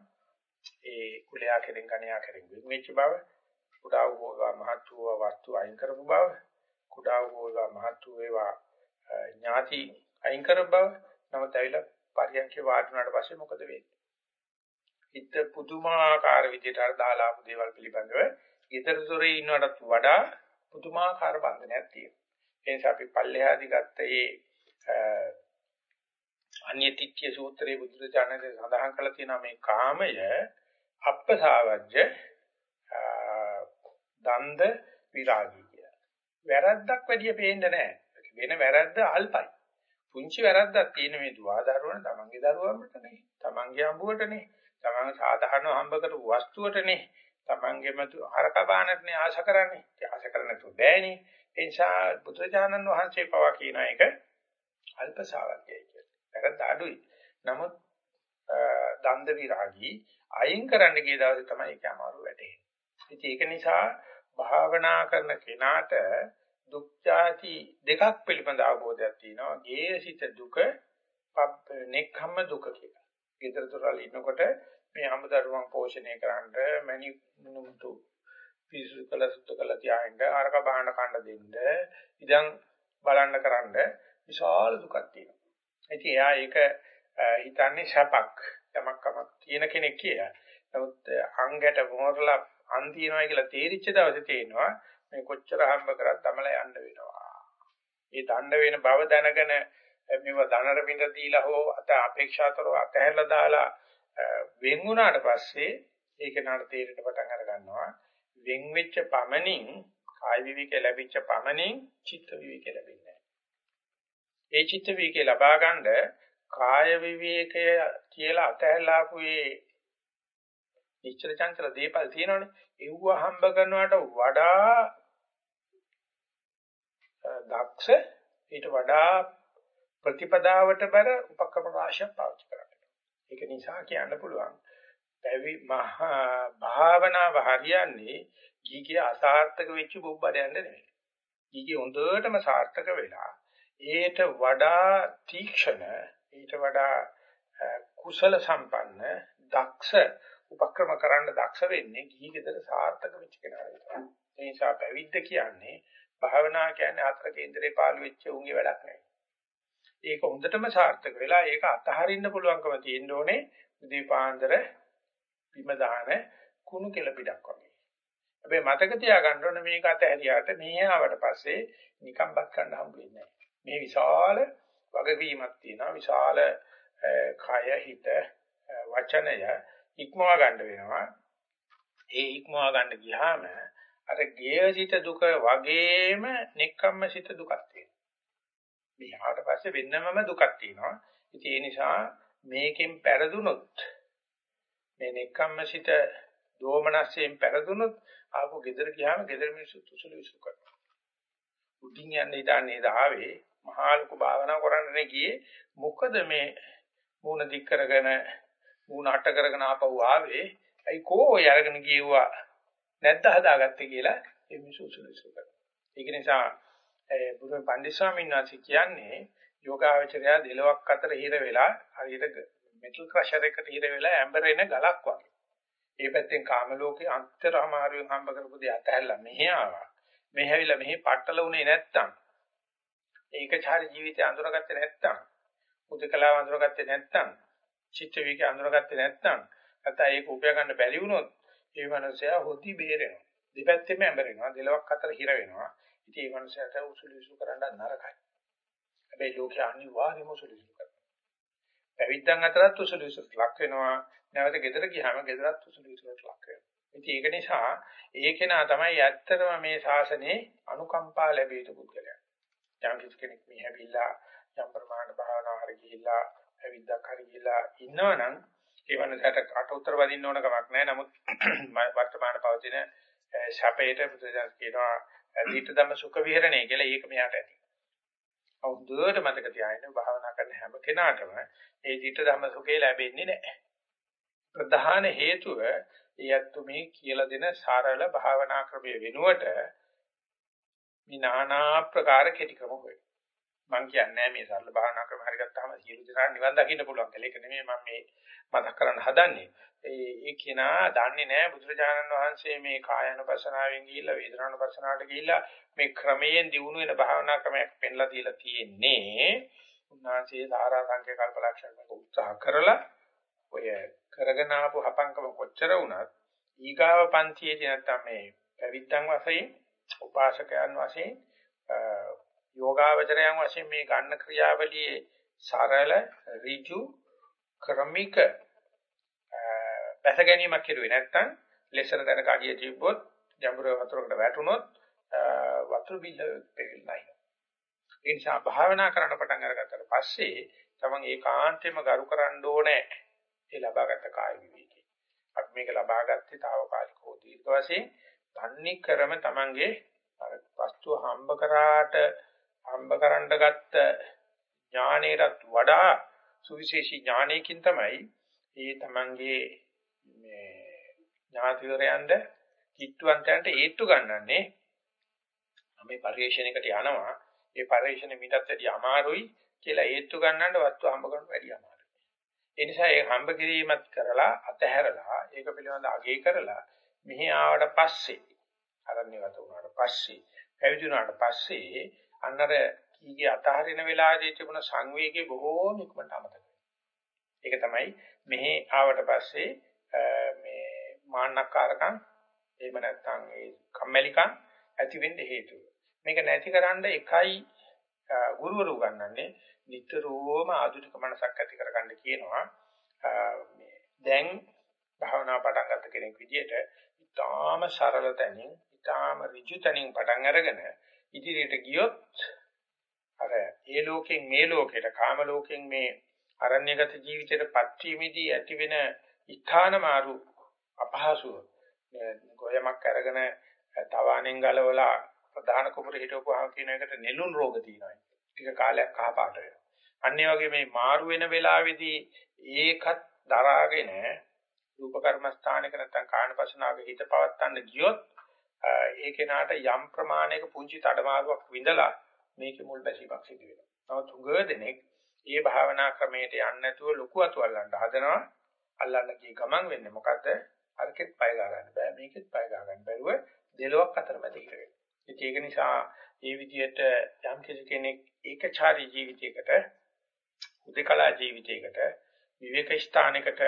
ඒ කුලයා කෙරෙන් ගණයා කෙරෙන් වෙච්ච බව කුඩා වූවා මහත් වූ වස්තු අයින් කරපු බව කුඩා වූවා මහත් වූ ඒවා ඥාති අයින් කරපු බව නමුත් ඇවිල්ලා පරියන්කේ වාඩි වුණාට පස්සේ මොකද වෙන්නේ? හිත පුදුමාකාර විදිහට අර දාලා ආපු දේවල් පිළිබඳව ඊතර දොරේ ඉන්නවටත් වඩා පුදුමාකාර බන්ධනයක් තියෙනවා. ඒ නිසා අපි පල්ලෙහාදී ගත්ත ඒ අන්‍යතික්‍ය සූත්‍රයේ බුදුරජාණන් සඳහන් කළා තියෙනවා මේ කාමය අප්පසාවජ්‍ය දන්ද විරාගී කියලා. වැරද්දක් වැඩිය පේන්නේ නැහැ. වෙන වැරද්ද අල්පයි. පුංචි වැරද්දක් තියෙන මේ දුවදරුවන තමන්ගේ දරුවන්ට නේ. තමන්ගේ අඹුවට නේ. තමන් සාධාරණව හම්බ කරපු වස්තුවටනේ. තමන්ගේම හරක බානටනේ ආශ කරන්නේ. ආශ කරන්නේ නැතුව බෑනේ. ඒ නිසා බුදුරජාණන් වහන්සේ පවා කියන එක අල්පසාවක්යයි කියලා. වැරද්ද අඩුයි. නමුත් දන්ද විරාගී අයින් කරන්න ගිය දවසේ තමයි ඒක අමාරු වැටෙන්නේ. ඉතින් ඒක නිසා භාවනා කරන කෙනාට දුක් ඡාති දෙකක් පිළිබඳ අවබෝධයක් තියෙනවා. ගේසිත දුක, නෙක්ඛම්ම දුක කියලා. ගෙදර දොරවල් ඉන්නකොට මේ අමුදරුවන් පෝෂණය කරන්න මැනි මුතු පිසු කළ සුත්ත කළ තියාගෙන අරක බහන කන්න දෙන්න ඉතින් බලන්න කරන්න විශාල දුකක් තියෙනවා. ඉතින් එයා ඒක හිතන්නේ සැපක් යමක් කමක් තියෙන කෙනෙක් කියලා. නමුත් අංගයට මොරලා අන් තියනවා කියලා තේරිච්ච දවසේ තේනවා මේ කොච්චර හම්බ කරත් තමල යන්න වෙනවා. ඒ දණ්ඩ වෙන බව දැනගෙන මේව ධනර බින්ද දීලා හෝ අත අපේක්ෂාතරව අතහැරලා දාලා වෙන් වුණාට පස්සේ ඒක නාට තේරෙන්න පටන් අර ගන්නවා. වෙන් වෙච්ච පමණින් කාය විවික ලැබිච්ච පමණින් චිත්ත විවික ලැබෙන්නේ ඒ චිත්ත විවික ලබා ගන්න කාය විවේකය කියලා අතහැරලාපු ඒ නිශ්චල චංචල දීපල් තියෙනවනේ. ඒව හම්බ කරනවට වඩා දක්ෂ ඊට වඩා ප්‍රතිපදාවට බර උපක්‍රම රාශියක් පාවිච්චි කරන්න. ඒක නිසා කියන්න පුළුවන්. පැවි මහා භාවනාව හරියන්නේ කීකේ අසාර්ථක වෙච්ච බොබ්බඩයන්ද නෙවෙයි. කීකේ හොඳටම සාර්ථක වෙලා ඒට වඩා තීක්ෂණ ඊට වඩා කුසල සම්පන්න දක්ෂ උපක්‍රම කරන්න දක්ෂ වෙන්නේ ගිහි ගෙදර සාර්ථක වෙච්ච කෙනා විතරයි. ඒ නිසා පැවිද්ද කියන්නේ භාවනා කියන්නේ හතර කේන්දරේ පාළු වෙච්ච උන්ගේ වැඩක් නෙවෙයි. ඒක හොඳටම සාර්ථක වෙලා ඒක අතහරින්න පුළුවන්කම තියෙන්න ඕනේ දීපාන්දර බිම දාන කුණු කෙල පිටක් වගේ. හැබැයි මතක තියාගන්න ඕනේ මේක අතහැරියාට මේ ආවට පස්සේ නිකම්පත් ගන්න හම්බ වෙන්නේ මේ විශාල වගවීමක් තියෙනවා විශාල කය හිත වචනය ඉක්මවා ගන්න වෙනවා. ඒ ඉක්මවා ගන්න ගියාම අර ගේයසිත දුක වගේම නෙක්ඛම්මසිත දුකක් තියෙනවා. මෙහාට පස්සේ වෙන්නමම දුකක් තියෙනවා. ඉතින් ඒ නිසා මේකෙන් පෙරදුනොත් මේ නෙක්ඛම්මසිත දෝමනස්යෙන් පෙරදුනොත් ආපහු ගෙදර ගියාම ගෙදර මිනිස්සු තුසුළු විසු කරනවා. උඩින් යන්නේ ඉඳන්නේ ආවේ මහා ලොකු භාවනා කරන්නනේ ගියේ මොකද මේ මූණ දික් කරගෙන මූණ අට කරගෙන ආපහු ආවේ අයි කෝ ඔය අරගෙන ගියුවා නැද්ද හදාගත්තේ කියලා ඒ මිනිස්සු උසුළු විසු කරනවා. ඒක නිසා ඒ බුදු පණ්ඩිත ස්වාමීන් වහන්සේ කියන්නේ යෝගාවචරය දෙලොක් අතර හිර වෙලා හරියට මෙටල් ක්‍රෂර් එකට හිර වෙලා ඇම්බර් එන ගලක් වගේ. ඒ පැත්තෙන් කාම ලෝකේ අන්තරමාරුවෙන් හම්බ කරපු දේ අතහැරලා මෙහෙ ආවා. මෙහෙ ඇවිල්ලා මෙහෙ පట్టල උනේ නැත්තම් ඒකචාරී ජීවිතය අඳුරගත්තේ නැත්තම් උදකලාව අඳුරගත්තේ නැත්තම් චිත්ත වේගය අඳුරගත්තේ නැත්තම් නැත්නම් ඒක උපය ගන්න බැරි වුණොත් ඒ මනුස්සයා හොදි බේරෙනවා. දෙපැත්තෙම ඇඹරෙනවා. දෙලොක් අතර හිර වෙනවා. ඉතින් ඒ මනුස්සයාට උසුළු විසු කරන්න නරකයි. හැබැයි ලෝකයේ අනිවාර්යම උසුළු විසු කරනවා. පැවිද්දන් අතරත් උසුළු විසුට ලක් වෙනවා. නැවත ගෙදර ගියාම ගෙදරත් උසුළු විසුට ලක් වෙනවා. ඉතින් ඒක නිසා ඒ කෙනා තමයි ඇත්තටම මේ ශාසනයේ අනුකම්පා ලැබිය යුතු පුද්ගලයා. යම් කිසි කෙනෙක් මේ හැවිලා යම් ප්‍රමාණ භාවනාව හරි ගිහිල්ලා පැවිද්දක් හරි ගිහිල්ලා ඉන්නවනම් ඒ වනසට අට උතර වදින්න ඕන කමක් නැහැ. නමුත් වර්තමාන පවතින ශපේට බුදුදහම කියනවා දීත ධම්ම සුඛ විහරණය කියලා ඒක මෙයාට ඇති. අවුද්දට මතක තියාගන්න භාවනා කරන හැම කෙනාටම ඒ දීත ධම්ම සුඛේ ලැබෙන්නේ නැහැ. ප්‍රධාන හේතුව ඊයත් මේ කියලා දෙන සරල භාවනා ක්‍රමයේ වෙනුවට මේ নানা ආකාර කෙටි ක්‍රම හොයන. මම කියන්නේ මේ සරල භාවනා ක්‍රම හරි ගත්තාම සියලු දෙනා නිවන් දකින්න පුළුවන් කියලා. ඒක නෙමෙයි මම මේ මතක් කරන්න හදන්නේ. ඒ ඒ කෙනා දන්නේ නැහැ බුදුරජාණන් වහන්සේ මේ කායानुපසනාවෙන් ගිහිල්ලා වේදනානුපසනාවට ගිහිල්ලා මේ ක්‍රමයෙන් දියුණු වෙන භාවනා ක්‍රමයක් පෙන්ලා දීලා තියෙන්නේ. උන්වහන්සේ සාරා සංඛ්‍ය කල්පලක්ෂණයක උත්සාහ කරලා ඔය කරගෙන ආපු හපංකම කොච්චර වුණත් ඊගාව පන්තියේදී නැත්තම් මේ පැවිද්දන් වශයෙන් උපාසකයන් වශයෙන් යෝගාවචරයන් වශයෙන් මේ ගන්න ක්‍රියාවලියේ සරල ඍජු ක්‍රමික බැස ගැනීමක් කෙරුවේ නැත්නම් ලෙසර දැනක අඩිය තිබ්බොත් ජඹුර වතුරකට වැටුනොත් වතුර බිල්ල පෙරෙන්නේ ඒ නිසා භාවනා කරන්න පටන් අරගත්තට පස්සේ තමන් ඒකාන්තයෙන්ම ගරු කරන්න ඕනේ. ඒ ලබාගත් කාය විවේකී. අපි මේක ලබාගත්තේ తాවකාලිකව දීර්ඝ වශයෙන්. තන්නේ ක්‍රම තමන්ගේ වස්තුව හම්බ කරාට හම්බ කරන්න ගත්ත ඥානයටත් වඩා සුවිශේෂී ඥානයකින් තමයි ඒ තමන්ගේ මේ ඥාතිවරයන්ද කිට්ටුවන්තයන්ට ඒත්තු ගන්නන්නේ. මේ පරිශ්‍රණයකට යනවා. ඒ පරිශ්‍රණය මීටත් වැඩිය අමාරුයි කියලා ඒත්තු ගන්නට වස්තු හම්බ කරන්න වැඩිය අමාරුයි. ඒ නිසා ඒ හම්බ කිරීමත් කරලා අතහැරලා ඒක පිළිබඳ අගය කරලා මෙහි ආවට පස්සේ අරණ්‍යගත වුණාට පස්සේ පැවිදි වුණාට පස්සේ අන්නර කීගේ අතහරින වෙලාවේදී තිබුණ සංවේගය බොහෝම ඉක්මනට අමතක ඒක තමයි මෙහි ආවට පස්සේ මේ මාන්නකාරකම් එහෙම නැත්නම් ඒ කම්මැලිකම් ඇති වෙන්න හේතුව. මේක නැතිකරන්න එකයි ගුරුවරු උගන්වන්නේ නිතරම ආධුනික මනසක් ඇති කරගන්න කියනවා. මේ දැන් භාවනා පටන් ගන්න කෙනෙක් විදිහට ඊටාම සරල තැනින් ඊටාම ඍජු තැනින් පටන් අරගෙන ඉදිරියට ගියොත් අර ඒ ලෝකෙන් මේ ලෝකෙට කාම ලෝකෙන් මේ අරණ්‍යගත ජීවිතයටපත් වීමේදී ඇතිවෙන ඊථාන මාරු අපහසුව ගොයමක් අරගෙන තවාණෙන් ගලවලා ප්‍රධාන කුමර හිටවපුවාම කියන එකට නෙළුම් රෝග තියෙනවා. ටික කාලයක් කහපාට වෙනවා. අන්න ඒ වගේ මේ මාරු වෙන වෙලාවේදී ඒකත් දරාගෙන රූප කර්මස්ථානයක නැත්නම් කායනපසනාවේ හිත පවත්තන්න ගියොත් ඒ කෙනාට යම් ප්‍රමාණයක පුංචි තඩමාරුවක් විඳලා මේකේ මුල් බැසීමක් සිදු වෙනවා. නමුත් උගව දෙනෙක් මේ භාවනා ක්‍රමයට යන්නේ නැතුව ලොකු අතු අල්ලන්න හදනවා. අල්ලන්න ගිය ගමන් වෙන්නේ මොකද? අරකෙත් පය ගා ගන්න බෑ මේකෙත් පය ගා ගන්න බැරුව දෙලොක් අතරමැද ඉර වෙනවා. ඒක නිසා මේ විදිහට යම් කෙනෙක් ඒකචාරී ජීවිතයකට උදේකලා ජීවිතයකට විවේක ස්ථානයකට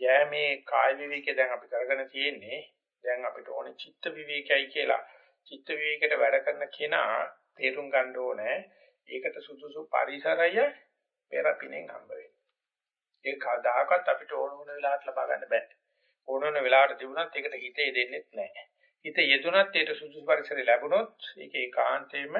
යෑමේ කාය විවේකේ දැන් අපි කරගෙන තියෙන්නේ දැන් අපිට ඕනේ චිත්ත විවේකයි කියලා. චිත්ත විවේකයට වැඩ කරන කෙනා තේරුම් ගන්න ඕනේ ඒකට සුදුසු පරිසරය පෙරපිනෙන් හම්බ වෙන්නේ. ඒක කවදාකවත් අපිට ඕන වුණ වෙලාවට ලබා ගන්න බෑ. ඕන වුණ වෙලාවට තිබුණත් ඒකට හිතේ දෙන්නේ නැහැ. හිත යෙදුනත් ඒට සුදුසු පරිසරය ලැබුණොත් ඒක ඒකාන්තයෙන්ම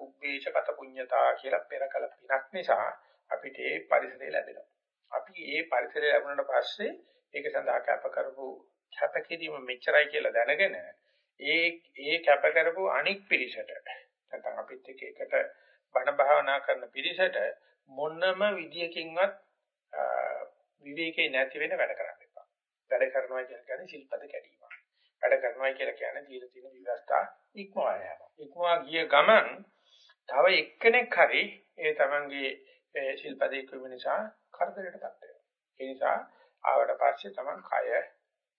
උබ්බේච කත පුඤ්ඤතා කියලා පෙරකල පිනක් නිසා අපිට ඒ පරිසරය ලැබෙනවා. අපි ඒ පරිසරය ලැබුණාට පස්සේ ඒක සඳහා කැප කරපු කැපකිරීම මෙච්චරයි කියලා දැනගෙන ඒ ඒ කැප කරපු අනික් පිරිසට නැත්නම් අපිත් එක්ක එකට බණ භාවනා කරන පිරිසට මොනම විදියකින්වත් විවේකේ නැති වෙන වැඩ කරන්න එපා. වැඩ කරනවා කියන්නේ ශිල්පද කැඩීම. වැඩ කරනවා කියලා කියන්නේ දීලා තියෙන විවස්ථා ඉක්මවා යෑම. ඉක්මවා ගිය ගමන් තව එක්කෙනෙක් හරි ඒ තමන්ගේ ශිල්පදේ කුම නිසා කරදරයටපත් වෙනවා. ඒ නිසා ආවට පස්සේ තමන් කය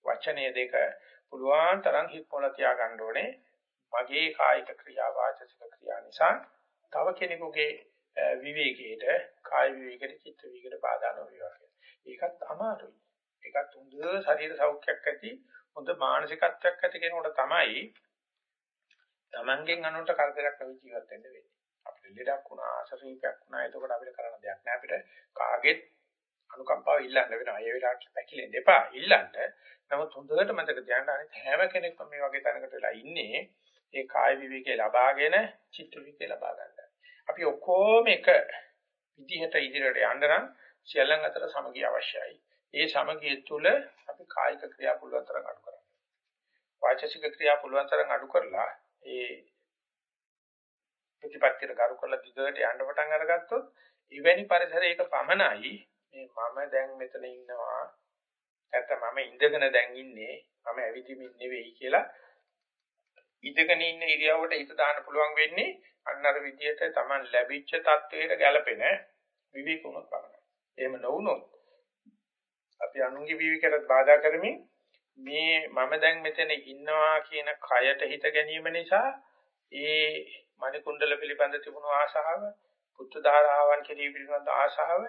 වචනය දෙක පුළුවන් තරම් හික්මවල තියාගන්න ඕනේ. මගේ කායික ක්‍රියා වාචික ක්‍රියා නිසා තව කෙනෙකුගේ විවේකයට කාය විවේකයට චිත්ත විවේකයට බාධා නොවේවා කියලා. ඒකත් අමාරුයි. ඒකත් හොඳ ශරීර සෞඛ්‍යයක් ඇති හොඳ මානසිකත්වයක් ඇති කෙනෙකුට තමයි Tamangen අනුන්ට කරදරයක් නොවි ජීවත් වෙන්න වෙන්නේ. අපිට ලෙඩක් වුණා, ආශරීකයක් වුණා, එතකොට අපිට කරන්න දෙයක් නෑ අපිට කාගෙත් අනුකම්පාව ඉල්ලන්න වෙනවා. ඒ වෙලාවට පැකිලෙන්න එපා. ඉල්ලන්න. නමුත් හොඳට මතක තියාගන්න අනිත් හැම කෙනෙක්ම මේ වගේ තැනකට වෙලා ඉන්නේ ඒ කාය විවේකේ ලබාගෙන චිත්ත විවේකේ ලබා ගන්න. අපි ඔක්කොම එක විදිහට ඉදිරියට යන්න නම් සියල්ලන් අතර සමගිය අවශ්‍යයි. ඒ සමගිය තුළ අපි කායික ක්‍රියා පුළුවන් තරම් අඩු කරන්න. වාචසික ක්‍රියා පුළුවන් තරම් අඩු කරලා ඒ ප්‍රතිපත්තියට කරු කරලා දිගට යන්න පටන් අරගත්තොත් එවැනි පරිසරයක පමණයි මේ මම දැන් මෙතන ඉන්නවා නැත්නම් මම ඉඳගෙන දැන් ඉන්නේ මම ඇවිදිමින් නෙවෙයි කියලා ඉඳගෙන ඉන්න ඉරියව්වට හිත දාන්න පුළුවන් වෙන්නේ අන්න අර විදියට Taman ලැබිච්ච තත්වයට ගැළපෙන විවිධ කුණක් පමණයි. එහෙම නොවුනොත් අපි අනුන්ගේ විවිධකරත් බාධා කරමින් මේ මම දැන් මෙතන ඉන්නවා කියන කයට හිත ගැනීම නිසා ඒ මණිකුණ්ඩල පිළිබඳ තිබුණු ආශාව, පුත්තු ධාරාවන් කෙරෙහි පිළිබඳ ආශාව,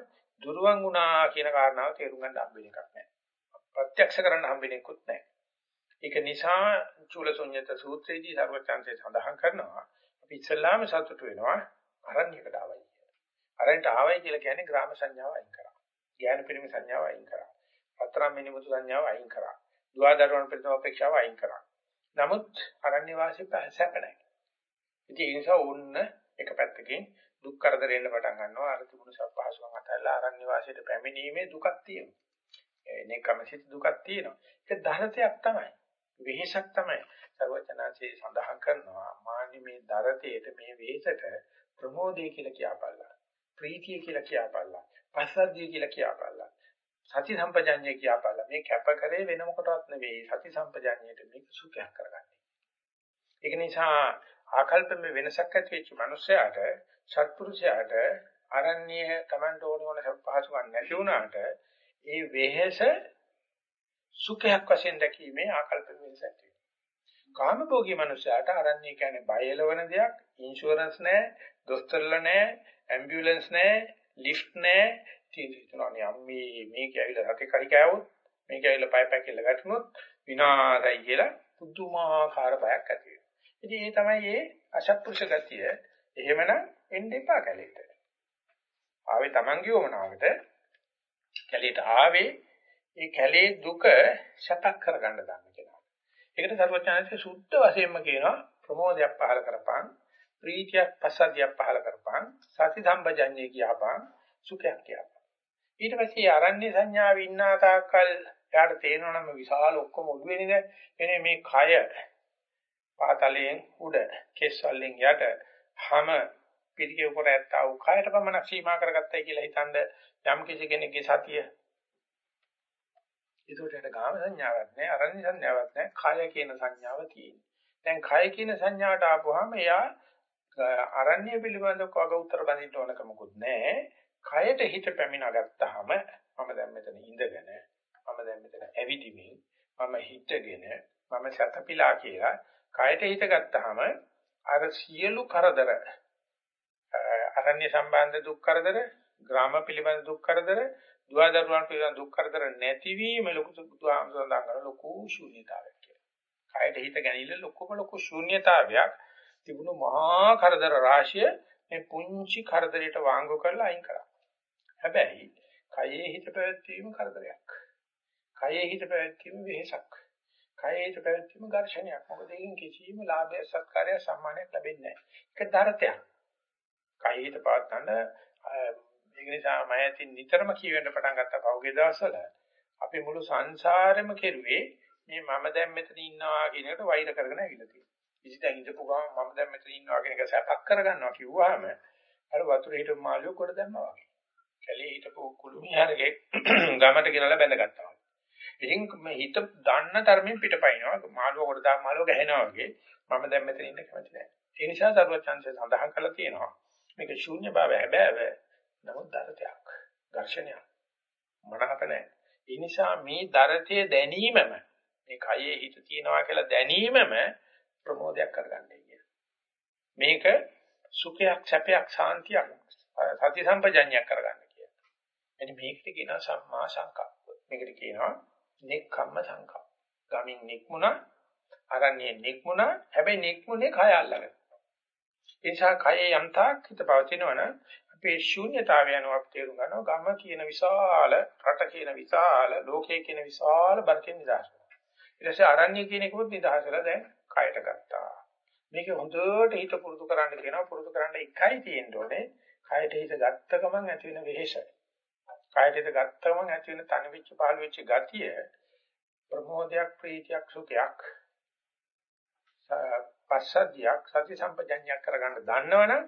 දුරවන් වුණා කියන කාරණාව තේරුම් ගන්න හම්බෙන එකක් නෑ. ප්‍රත්‍යක්ෂ කරන්න හම්බෙන්නේකුත් නෑ. ඒක නිසා චූලසොඤ්ඤත සූත්‍රයේදී සර්වචන්සේ සඳහන් කරනවා අපි ඉස්සල්ලාම සතුටු වෙනවා අරණ්‍යකට ආවයි කියලා. අරණ්‍යට ආවයි කියලා කියන්නේ ග්‍රාම සංඥාව අයින් කරා. ඥාන පිරිමි සංඥාව අයින් කරා. පතරම් මිනිමුතු සංඥාව අයින් කරා. දුවදරුවන් පිළිතුරු අපේක්ෂාව අයින් කරා. නමුත් අරණ්‍ය වාසී පැහැසැප නැහැ. ඉතින් ඒ නිසා ඕන්න එක පැත්තකින් දුක් කරදර එන්න පටන් ගන්නවා. අර තිබුණු සප්පහසුකම් අතහැරලා අරණ්‍ය වාසයට පැමිණීමේ දුකක් තියෙනවා. එනකම සිත් දුකක් තියෙනවා. ඒක ධනතයක් තමයි. වෙහෙසක් තමයි. සර්වචනාංශයේ සඳහන් කරනවා මානි මේ දරතේට මේ වෙහෙසට ප්‍රමෝදය කියලා කියපල්ලා. ප්‍රීතිය කියලා කියපල්ලා. පස්සද්ධිය කියලා කියපල්ලා. සති සම්පජඤ්ඤය කියපල්ලා. මේ කැප කරේ වෙන මොකටවත් නෙවෙයි. සති සම්පජඤ්ඤයට මේක සුඛයක් කරගන්නේ. ඒක නිසා ආකල්පෙම වෙනසක් ඇති වෙච්ච මිනිසයාට සත්පුරුෂයාට අරණ්‍ය Tamanට ඕන ඕන පහසුකම් නැති වුණාට ඒ වෙහෙස සුඛයක් වශයෙන් දැකීමේ ආකල්ප වෙනසක් තියෙනවා. කාමභෝගී මනුස්සයාට අරන්නේ කියන්නේ බය එලවන දෙයක්, ඉන්ෂුරන්ස් නැහැ, දොස්තරලා නැහැ, ඇම්බියුලන්ස් නැහැ, ලිෆ්ට් නැහැ. තීතුණානේ අම්මි මේක ඇවිල්ලා රටේ කරි කෑවොත්, මේක ඇවිල්ලා පය පැකිල්ල ගැටුනොත් විනාශයි කියලා පුදුමාකාර බයක් ඇති වෙනවා. ඉතින් ඒ තමයි මේ අසත්පුරුෂ ගතිය. එහෙමනම් එන්න එපා කැලේට. ආවේ Tamange වමනාවට කැලේට ආවේ ඒ කැලේ දුක සැපක් කරගන්න දන්න කෙනා. ඒකට සර්වඥාන්සේ සුද්ධ වශයෙන්ම කියනවා ප්‍රමෝදයක් පහල කරපන්, ප්‍රීතියක් පසද්ධියක් පහල කරපන්, සති සම්පජඤ්ඤේ කියපන්, සුඛයක් කියපන්. ඊට පස්සේ ආරණ්‍ය සංඥාව ඉන්නා තාක්කල් එයාට තේරෙනවා නම් විශාල ඔක්කොම ඔළුවේනේ දැන් එනේ මේ කය පාතලයෙන් උඩ කෙස් වලින් යට හැම පිටිකේ උඩ ඇත්තා වූ කයට පමණක් සීමා කරගත්තයි කියලා හිතනද යම් කිසි කෙනෙක්ගේ සතිය ඒකට යට ගාම සංඥාවක් නැහැ, අරණ්‍ය සංඥාවක් නැහැ, කය කියන සංඥාව තියෙනවා. දැන් කය කියන සංඥාවට ආපුවාම එයා අරණ්‍ය පිළිබඳව කවග උත්තර බඳින්න ඕනකමකුත් නැහැ. කයට හිත පැමිණ ගත්තාම මම දැන් මෙතන ඉඳගෙන මම දැන් මෙතන ඇවිදිමින් මම හිටගෙන මම සතපිලා කියලා කයට හිත ගත්තාම අර සියලු කරදර අරණ්‍ය සම්බන්ධ දුක් කරදර ග්‍රාම පිළිබඳ දුක් කරදර දුවදරුවන් පිළිබඳ දුක් කරදර නැතිවීම ලොකු බුදුහාමුදුරන් දඟන ලොකු ශූන්‍යතාවයක් කියලා. කායට හිත ගැනීම ලොකුම ලොකු ශූන්‍යතාවයක් තිබුණු මහා කරදර රාශිය මේ පුංචි කරදරයට වාංගු කරලා අයින් කරා. හැබැයි කයේ හිත පැවැත්වීම කරදරයක්. කයේ හිත පැවැත්වීම වෙහසක්. කයේ හිත පැවැත්වීම ඝර්ෂණයක්. මොකද ඒකෙන් කිසිම ලාභය සත්කාරය සම්මානයක් ලැබෙන්නේ නැහැ. ඒක දරතයක්. කයේ හිත පවත්වන්න ඒක නිසා මම ඇතින් නිතරම කියවෙන්න පටන් ගත්තා පහුගිය දවස්වල අපි මුළු සංසාරෙම කෙරුවේ මේ මම දැන් මෙතන ඉන්නවා කියන එකට වෛර කරගෙන ඇවිල්ලා තියෙනවා. ඉතින් දැන් ඉඳපු ගමන් මම දැන් මෙතන ඉන්නවා කියන එක සැපක් කරගන්නවා කිව්වහම අර වතුර හිටපු මාළියෝ කොට දැම්මා වගේ. කැලේ හිටපු කුළුමිහරගේ ගමට ගෙනලා බැඳගත්තා. ඉතින් මේ හිත දන්න තරමින් පිටපයින්නවා මාළුව කොට දාන මාළුව ගහනවා වගේ මම දැන් මෙතන ඉන්න කැමති නැහැ. ඒ නිසා සරුවත් chance සඳහන් කරලා තියෙනවා. මේක ශූන්‍ය භාවය හැබැයි නමුත් දරතයක් ඝර්ෂණයක් මනහක නැහැ. ඒ නිසා මේ දරතේ දැනීමම මේ කයේ හිත තියනවා කියලා දැනීමම ප්‍රමෝදයක් කරගන්නයි කියන. මේක සුඛයක් සැපයක් සාන්තියක් සති සම්පජඤ්ඤයක් කරගන්න කියන. එනි මේකට කියනවා සම්මා සංකප්ප. මේකට කියනවා නෙක්ඛම්ම සංකප්ප. ගමින් නික්මුණා අරන්නේ නික්මුණා හැබැයි නික්මුනේ කය අල්ලගෙන. ඒ නිසා කයේ යම්තාක් හිත පවතිනවනම් අපේ ශූන්‍යතාවය යනවා අපි තේරුම් ගන්නවා ගම කියන විශාල රට කියන විශාල ලෝකයේ කියන විශාල බරකින් නිදහස් වෙනවා. ඊට පස්සේ අරණ්‍ය කියන එකවත් නිදහස් වෙලා දැන් කයට ගත්තා. මේක හොඳට හිත පුරුදු කරන්න කියනවා පුරුදු කරන්න එකයි තියෙන්න ඕනේ. කයට හිත ගත්ත ගමන් ඇති වෙන වෙහෙසයි. කයට හිත ගත්ත ගමන් ඇති වෙන තනි වෙච්ච පාළු වෙච්ච ගතිය ප්‍රමෝදයක් ප්‍රීතියක් සුඛයක් පස්සද්ධියක් සති සම්පජඤ්ඤයක් කරගන්න දන්නවනම්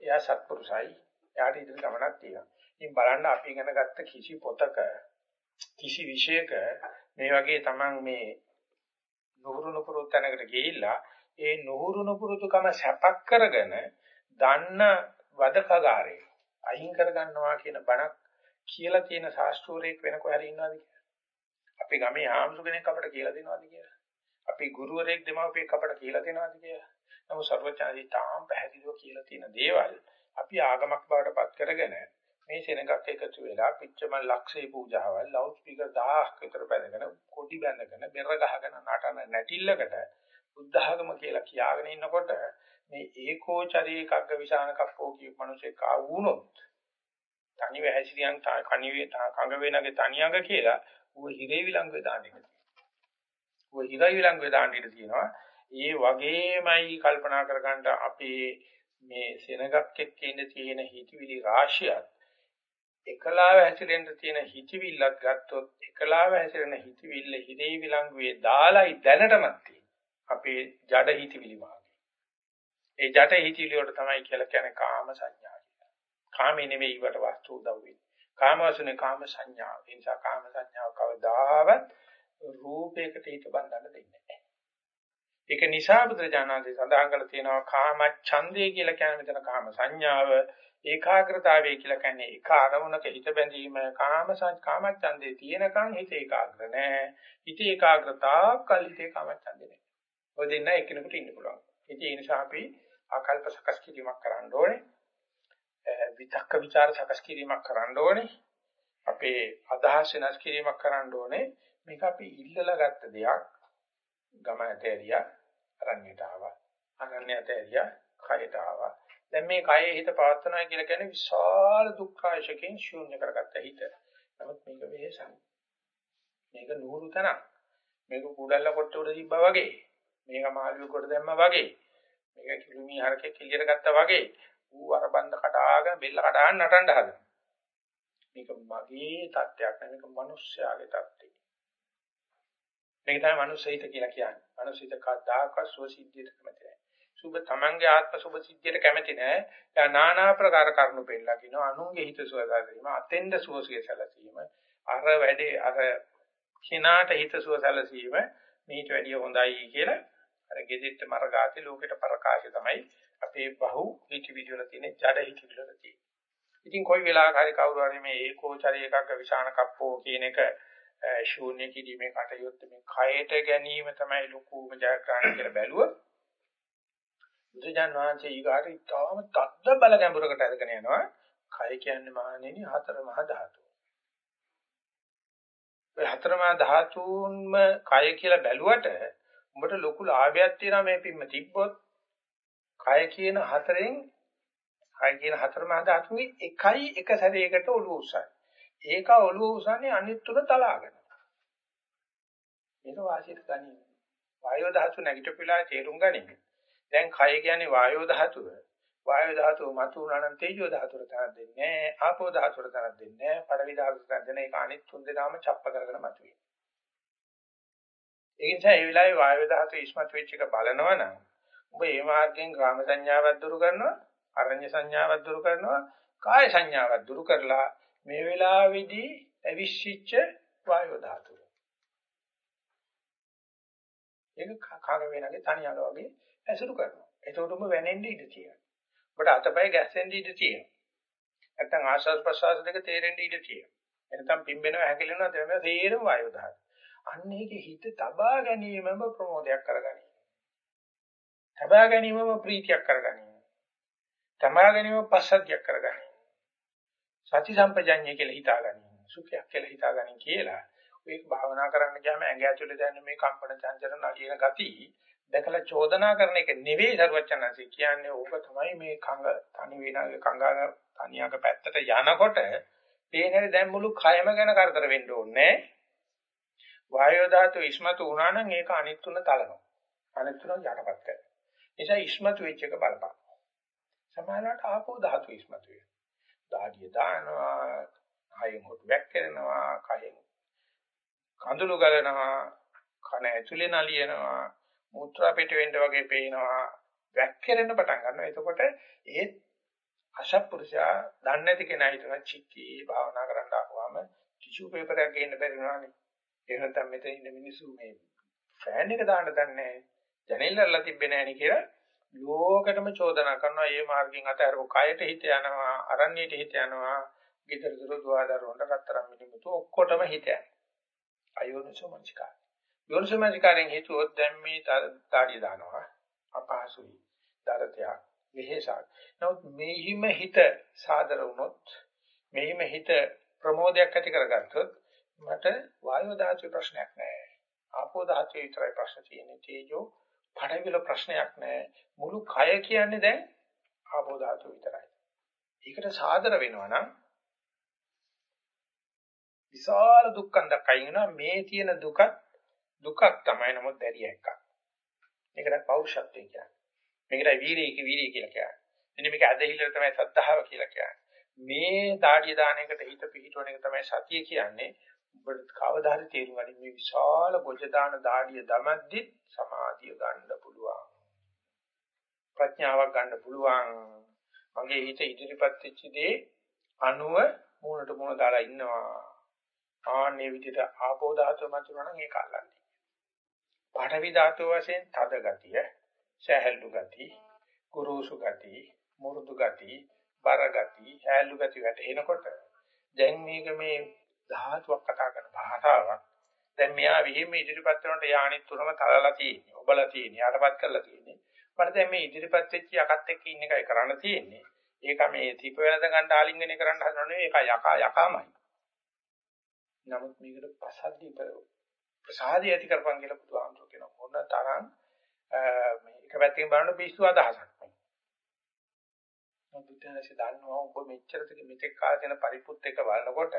එයා සත්පුරුසයි. එයාට ඉදිරි ගමනක් තියෙනවා. ඉතින් බලන්න අපි ඉගෙන ගත්ත කිසි පොතක කිසි විෂයක මේ වගේ Taman මේ නුහුරු නුපුරු තැනකට ගිහිල්ලා ඒ නුහුරු නුපුරුතුකම සැපක් කරගෙන දන්න වදකගාරේ අයින් කරගන්නවා කියන බණක් කියලා තියෙන ශාස්ත්‍රෝරේක් වෙන කොහරි ඉන්නවද කියලා. අපි ගමේ ආම්සු කෙනෙක් අපට කියලා දෙනවද කියලා. අපි ගුරුවරයෙක් දෙමව්පියෙක් අපට කියලා දෙනවද කියලා. නමුත් සර්වචාදී තාම පැහැදිලිව කියලා තියෙන දේවල් අපි ආගමක් බවට පත් කරගෙන මේ සෙනගක් එකතු වෙලා පිච්චම ලක්ෂේ පූජාවල් ලවුඩ් ස්පීකර් 1000ක් විතර බැඳගෙන කොඩි බැඳගෙන බෙර ගහගෙන නටන නැටිල්ලකට බුද්ධ ආගම කියලා කියාගෙන ඉන්නකොට මේ ඒකෝචරී එකක්ග විසාන කප්පෝ කියපු මිනිසෙක් ආවුනොත් තනි වැහැසිරියන් කණි කඟ වේනගේ තනියඟ කියලා ඌ හිරේ විලංගුවේ දාන්න ඉන්න. ඌ හිරේ විලංගුවේ දාන්න ඉන්න තියෙනවා. ඒ වගේමයි කල්පනා කරගන්න අපේ මේ සෙනගක් එක්ක ඉන්න තියෙන හිතවිලි රාශියත් එකලාව හැසිරෙන්න තියෙන හිතවිල්ලක් ගත්තොත් එකලාව හැසිරෙන හිතවිල්ල හිරේ විලංගුවේ දාලායි දැනටමත් තියෙන්නේ. අපේ ජඩ හිතවිලි වාගේ. ඒ ජඩ හිතවිලි වලට තමයි කියලා කියන්නේ කාම සංඥා කියලා. කාමේ නෙවෙයි වට වස්තු උදව් වෙන්නේ. කාමවසුනේ කාම සංඥා. ඒ නිසා කාම සංඥාව කවදාවත් රූපයකට හිත බඳින්න දෙන්නේ නැහැ. ඒක නිසා බුදුරජාණන්සේ සඳහන් කරලා තියෙනවා කාම ඡන්දේ කියලා කියන්නේ මෙතන කාම සංඥාව ඒකාග්‍රතාවය කියලා කියන්නේ එක අරමුණක හිත බැඳීම කාම කාමච්ඡන්දේ තියෙනකන් හිත ඒකාග්‍ර නැහැ. හිත ඒකාග්‍රතාව කලිතේ කාමච්ඡන්දේ නැහැ. ඔය දෙන්න එකිනෙකට ඉන්න පුළුවන්. ඉතින් ඒ නිසා අපි ආකල්ප සකස් කිරීමක් කරන්න ඕනේ. විතක්ක ਵਿਚාර සකස් කිරීමක් කරන්න ඕනේ. අපේ අදහස් වෙනස් කිරීමක් කරන්න ඕනේ. මේක අපි ඉල්ලලා ගත්ත දෙයක්. ගම ඇතේරියා අරණ්‍යට ආවා. අරණ්‍යට ඇරියා කයට ආවා. දැන් මේ කයේ හිත පවත්වනවා කියලා කියන්නේ විශාල දුක්ඛාශකෙන් ශූන්‍ය කරගත්ත හිත. නමුත් මේක වෙහසක්. මේක නුහුරු තනක්. මේක කුඩල්ල කොට උඩ තිබ්බා වගේ. මේක මාළුවෙ කොට දැම්මා වගේ. මේක කිලුමි හරකෙක් එළියට ගත්තා වගේ. ඌ අර බන්ද කඩාගෙන බෙල්ල කඩාගෙන නටන්න හදනවා. මේක මගේ තත්ත්වයක් නෙමෙයි මේක මිනිස්යාගේ තත්ත්වයක්. මේක තමයි මනුස්සයිත කියලා කියන්නේ. මනුස්සයිත කවදාකවත් සුවසිද්ධියට කැමති නැහැ. සුබ තමන්ගේ ආත්ම සුබ සිද්ධියට කැමති නෑ. එයා নানা ආකාර කරුණු පෙන්නලා කියනවා අනුන්ගේ හිත සුවසැලසීම, අතෙන්ද සුවසිය සැලසීම, අර වැඩේ අර කිනාට හිත සුවසැලසීම මීට වැඩිය හොඳයි කියලා අර gedette මර්ගාති ලෝකෙට ප්‍රකාශය තමයි අපේ බහු හිත විදිවල තියෙන ජඩ හිත විදිවල තියෙන. ඉතින් කොයි වෙලාවක හරි කවුරු හරි මේ ඒකෝචරී එකක විශාන කප්පෝ කියන එක ශූන්‍ය කිරීමේ කටයුත්ත මේ කයට ගැනීම තමයි ලොකුම ජයග්‍රහණය කියලා බැලුවොත් බුදුජාන විශ්වංශයේ ඊගාට ඉතාම තද්ද බල ගැඹුරකට අරගෙන යනවා. කය කියන්නේ මහණෙනි හතර මහා ධාතු. ඔය හතර මහා ධාතුන්ම කය කියලා බැලුවට උඹට ලොකු ලාභයක් තියෙනවා මේ පිම්ම තිබ්බොත් කය කියන හතරෙන් කය කියන හතර මහා ධාතුන්ගේ එකයි එක සැරයකට ඔළුව උස්සයි. ඒක ඔළුව උස්සන්නේ අනිත් තුන තලාගෙන. මේක වාසියට ගනින්න. වායෝ ධාතු නැගිටපිලා තේරුම් ගනින්න. දැන් කය කියන්නේ වායෝ ධාතුව. වායෝ ධාතුව මතු වුණා නම් තේජෝ ධාතුවට තරක් දෙන්නේ නැහැ. ආපෝ ධාතුවට තරක් දෙන්නේ නැහැ. පඩවි ධාතුවට තරක් දෙන එක අනිත් තුන් දෙනාම ڇප්ප කරගෙන මතුවේ. ඒ නිසා මේ වෙලාවේ වායෝ ධාතුව ඉස්මතු වෙච්ච එක බලනවනම් ඔබ මේ මාර්ගයෙන් ග්‍රාම සංඥාවක් දුරු කරනවා, අරඤ්‍ය සංඥාවක් දුරු කරනවා, කාය සංඥාවක් දුරු කරලා මේ වෙලාවේදී අවිශ්චිච්ච වායෝ ධාතුව. ඒක කන වෙනගේ තනියම වගේ ඇසුරු කරනවා. එතකොට ඔබ වැනෙන්න ඉඩ තියෙනවා. ඔබට අතපය ගැස්සෙන්න ඉඩ තියෙනවා. නැත්තම් ආශ්වාස ප්‍රශ්වාස දෙක තේරෙන්න ඉඩ තියෙනවා. එනතම් පිම්බෙනවා හැකිලෙනවා තේරෙනවා තේරෙම වායු දහන. අන්න ඒකේ හිත තබා ගැනීමම ප්‍රමෝදයක් කරගනි. තබා ගැනීමම ප්‍රීතියක් කරගනි. තබා ගැනීමම පස්සද්ධියක් කරගනි. සති සම්පජඤ්ඤය කියලා හිතාගනි. සුඛයක් කියලා හිතාගනි කියලා. ඒක භාවනා කරන්න ගියාම ඇඟ ඇතුලේ දැනෙන මේ කම්පන චංචල නලියන ගති දැකලා චෝදනා කරන එක නෙවෙයි සරුවචනන්සේ කියන්නේ ඕක තමයි මේ කංග තනි වෙනාගේ කංගාග තනියක පැත්තට යනකොට පේන්නේ දැන් මුළු කයම ගැන කරදර වෙන්න ඕනේ වායෝ ධාතු ඉස්මතු වුණා නම් ඒක අනිත් තුන තලනවා. අනිත් තුන යටපත් කරනවා. නිසා ඉස්මතු වෙච්ච එක බලපන්. සමානවට ආපෝ ධාතු ඉස්මතු වෙනවා. දාඩිය දානවා කයෙන් හොට වැක්කෙනවා කයෙන් කඳුළු ගලනවා කන ඇතුලේ නලියනවා මුත්‍රා පිට වෙන්න වගේ පේනවා. වැක්කිරෙන්න පටන් ගන්නවා. එතකොට ඒ අශප්පුරුෂයා දන්නේ නැති කෙනා හිතන චික්කී භාවනා කරන්න ආවම ටිෂු පේපර් එකක් ගේන්න බැරි වුණානේ. එහෙම නැත්නම් මෙතන ඉන්න මිනිස්සු මේ ෆෑන් එක දාන්න දන්නේ ජනෙල්ලලා තිබ්බේ නැහැ නේ කියලා ලෝකෙටම චෝදනා කරනවා. මේ මාර්ගෙන් අතහැරපු කයට හිත යනවා අරණ්‍යයට හිත යනවා. ගෙදර දොර දුවදාර වොන්ට රත්තරන් මිනිමුතු ඔක්කොටම හිත යනවා. අයෝනිසෝ මනසිකාර යෝනිසෝ මනසිකාරෙන් හිතුවොත් දැන් මේ තාඩිය දානවා. අපහසුයි. දරතයක්. විහෙසක්. නමුත් මෙහිම හිත සාදර වුණොත් මෙහිම හිත ප්‍රමෝදයක් ඇති කරගත්තොත් මට වායු දාතු ප්‍රශ්නයක් නැහැ. ආපෝ දාතු විතරයි ප්‍රශ්න තියෙන්නේ. තේජෝ පඩවිල ප්‍රශ්නයක් නැහැ. මුළු කය කියන්නේ දැන් ආපෝ දාතු විතරයි. ඒකට සාදර වෙනවා නම් විශාල දුක්ඛන් දක්කයි වෙනවා. මේ තියෙන දුක දුකක් තමයි. නමුත් දැරිය එකක්. මේකට පෞරුෂත්වය කියන්නේ. මේකට වීරිය වීරිය කියලා කියන්නේ. මෙන්න මේක ඇදහිල්ල තමයි සද්ධාව කියලා කියන්නේ. මේ දාඩිය දාන එකට හිත පිහිටවන එක තමයි සතිය කියන්නේ. ඔබට කවදා හරි තේරුම් ගන්න මේ විශාල ගොජ දාන දාඩිය දමද්දි සමාධිය ගන්න පුළුවන්. ප්‍රඥාවක් ගන්න පුළුවන්. මගේ හිත ඉදිරිපත් වෙච්ච දේ අනුව මූණට මූණ දාලා ඉන්නවා. ආන්නේ විදිහට ආපෝ ධාතුව මතුනනම් ඒක අල්ලන්නේ. පාඨවි ධාතුව වශයෙන් තද ගතිය, සහැල්ලු ගතිය, කුරුසු ගතිය, මුරුදු ගතිය බර ගති, හැලු ගති වැටෙනකොට දැන් මේක මේ ධාතුවක් කතා කරන භාෂාවක්. දැන් මෙයා විහිම ඉදිරිපත් කරනට යානිත් තුනම තලලා තියෙන්නේ. ඔබලා තියෙන්නේ. යටපත් කරලා තියෙන්නේ. මට දැන් මේ ඉදිරිපත් වෙච්ච යකත් එක්ක ඉන්න එකයි කරන්න තියෙන්නේ. ඒක මේ තිප වෙනද ගන්න ආලින්ගනය කරන්න හදනව නෙවෙයි. ඒක යකා යකාමයි. නමුත් මේකට පසද්දී ප්‍රසාදී ඇති කරපන් කියලා බුදුහාමුදුරුවෝ කියන මොන තරම් මේ එක පැත්තකින් බලන පිස්සු අදහසක්. බුදුහාමසේ දන්නවා ඔබ මෙච්චරද මෙතෙක් කාලේ යන පරිපුත් එක බලනකොට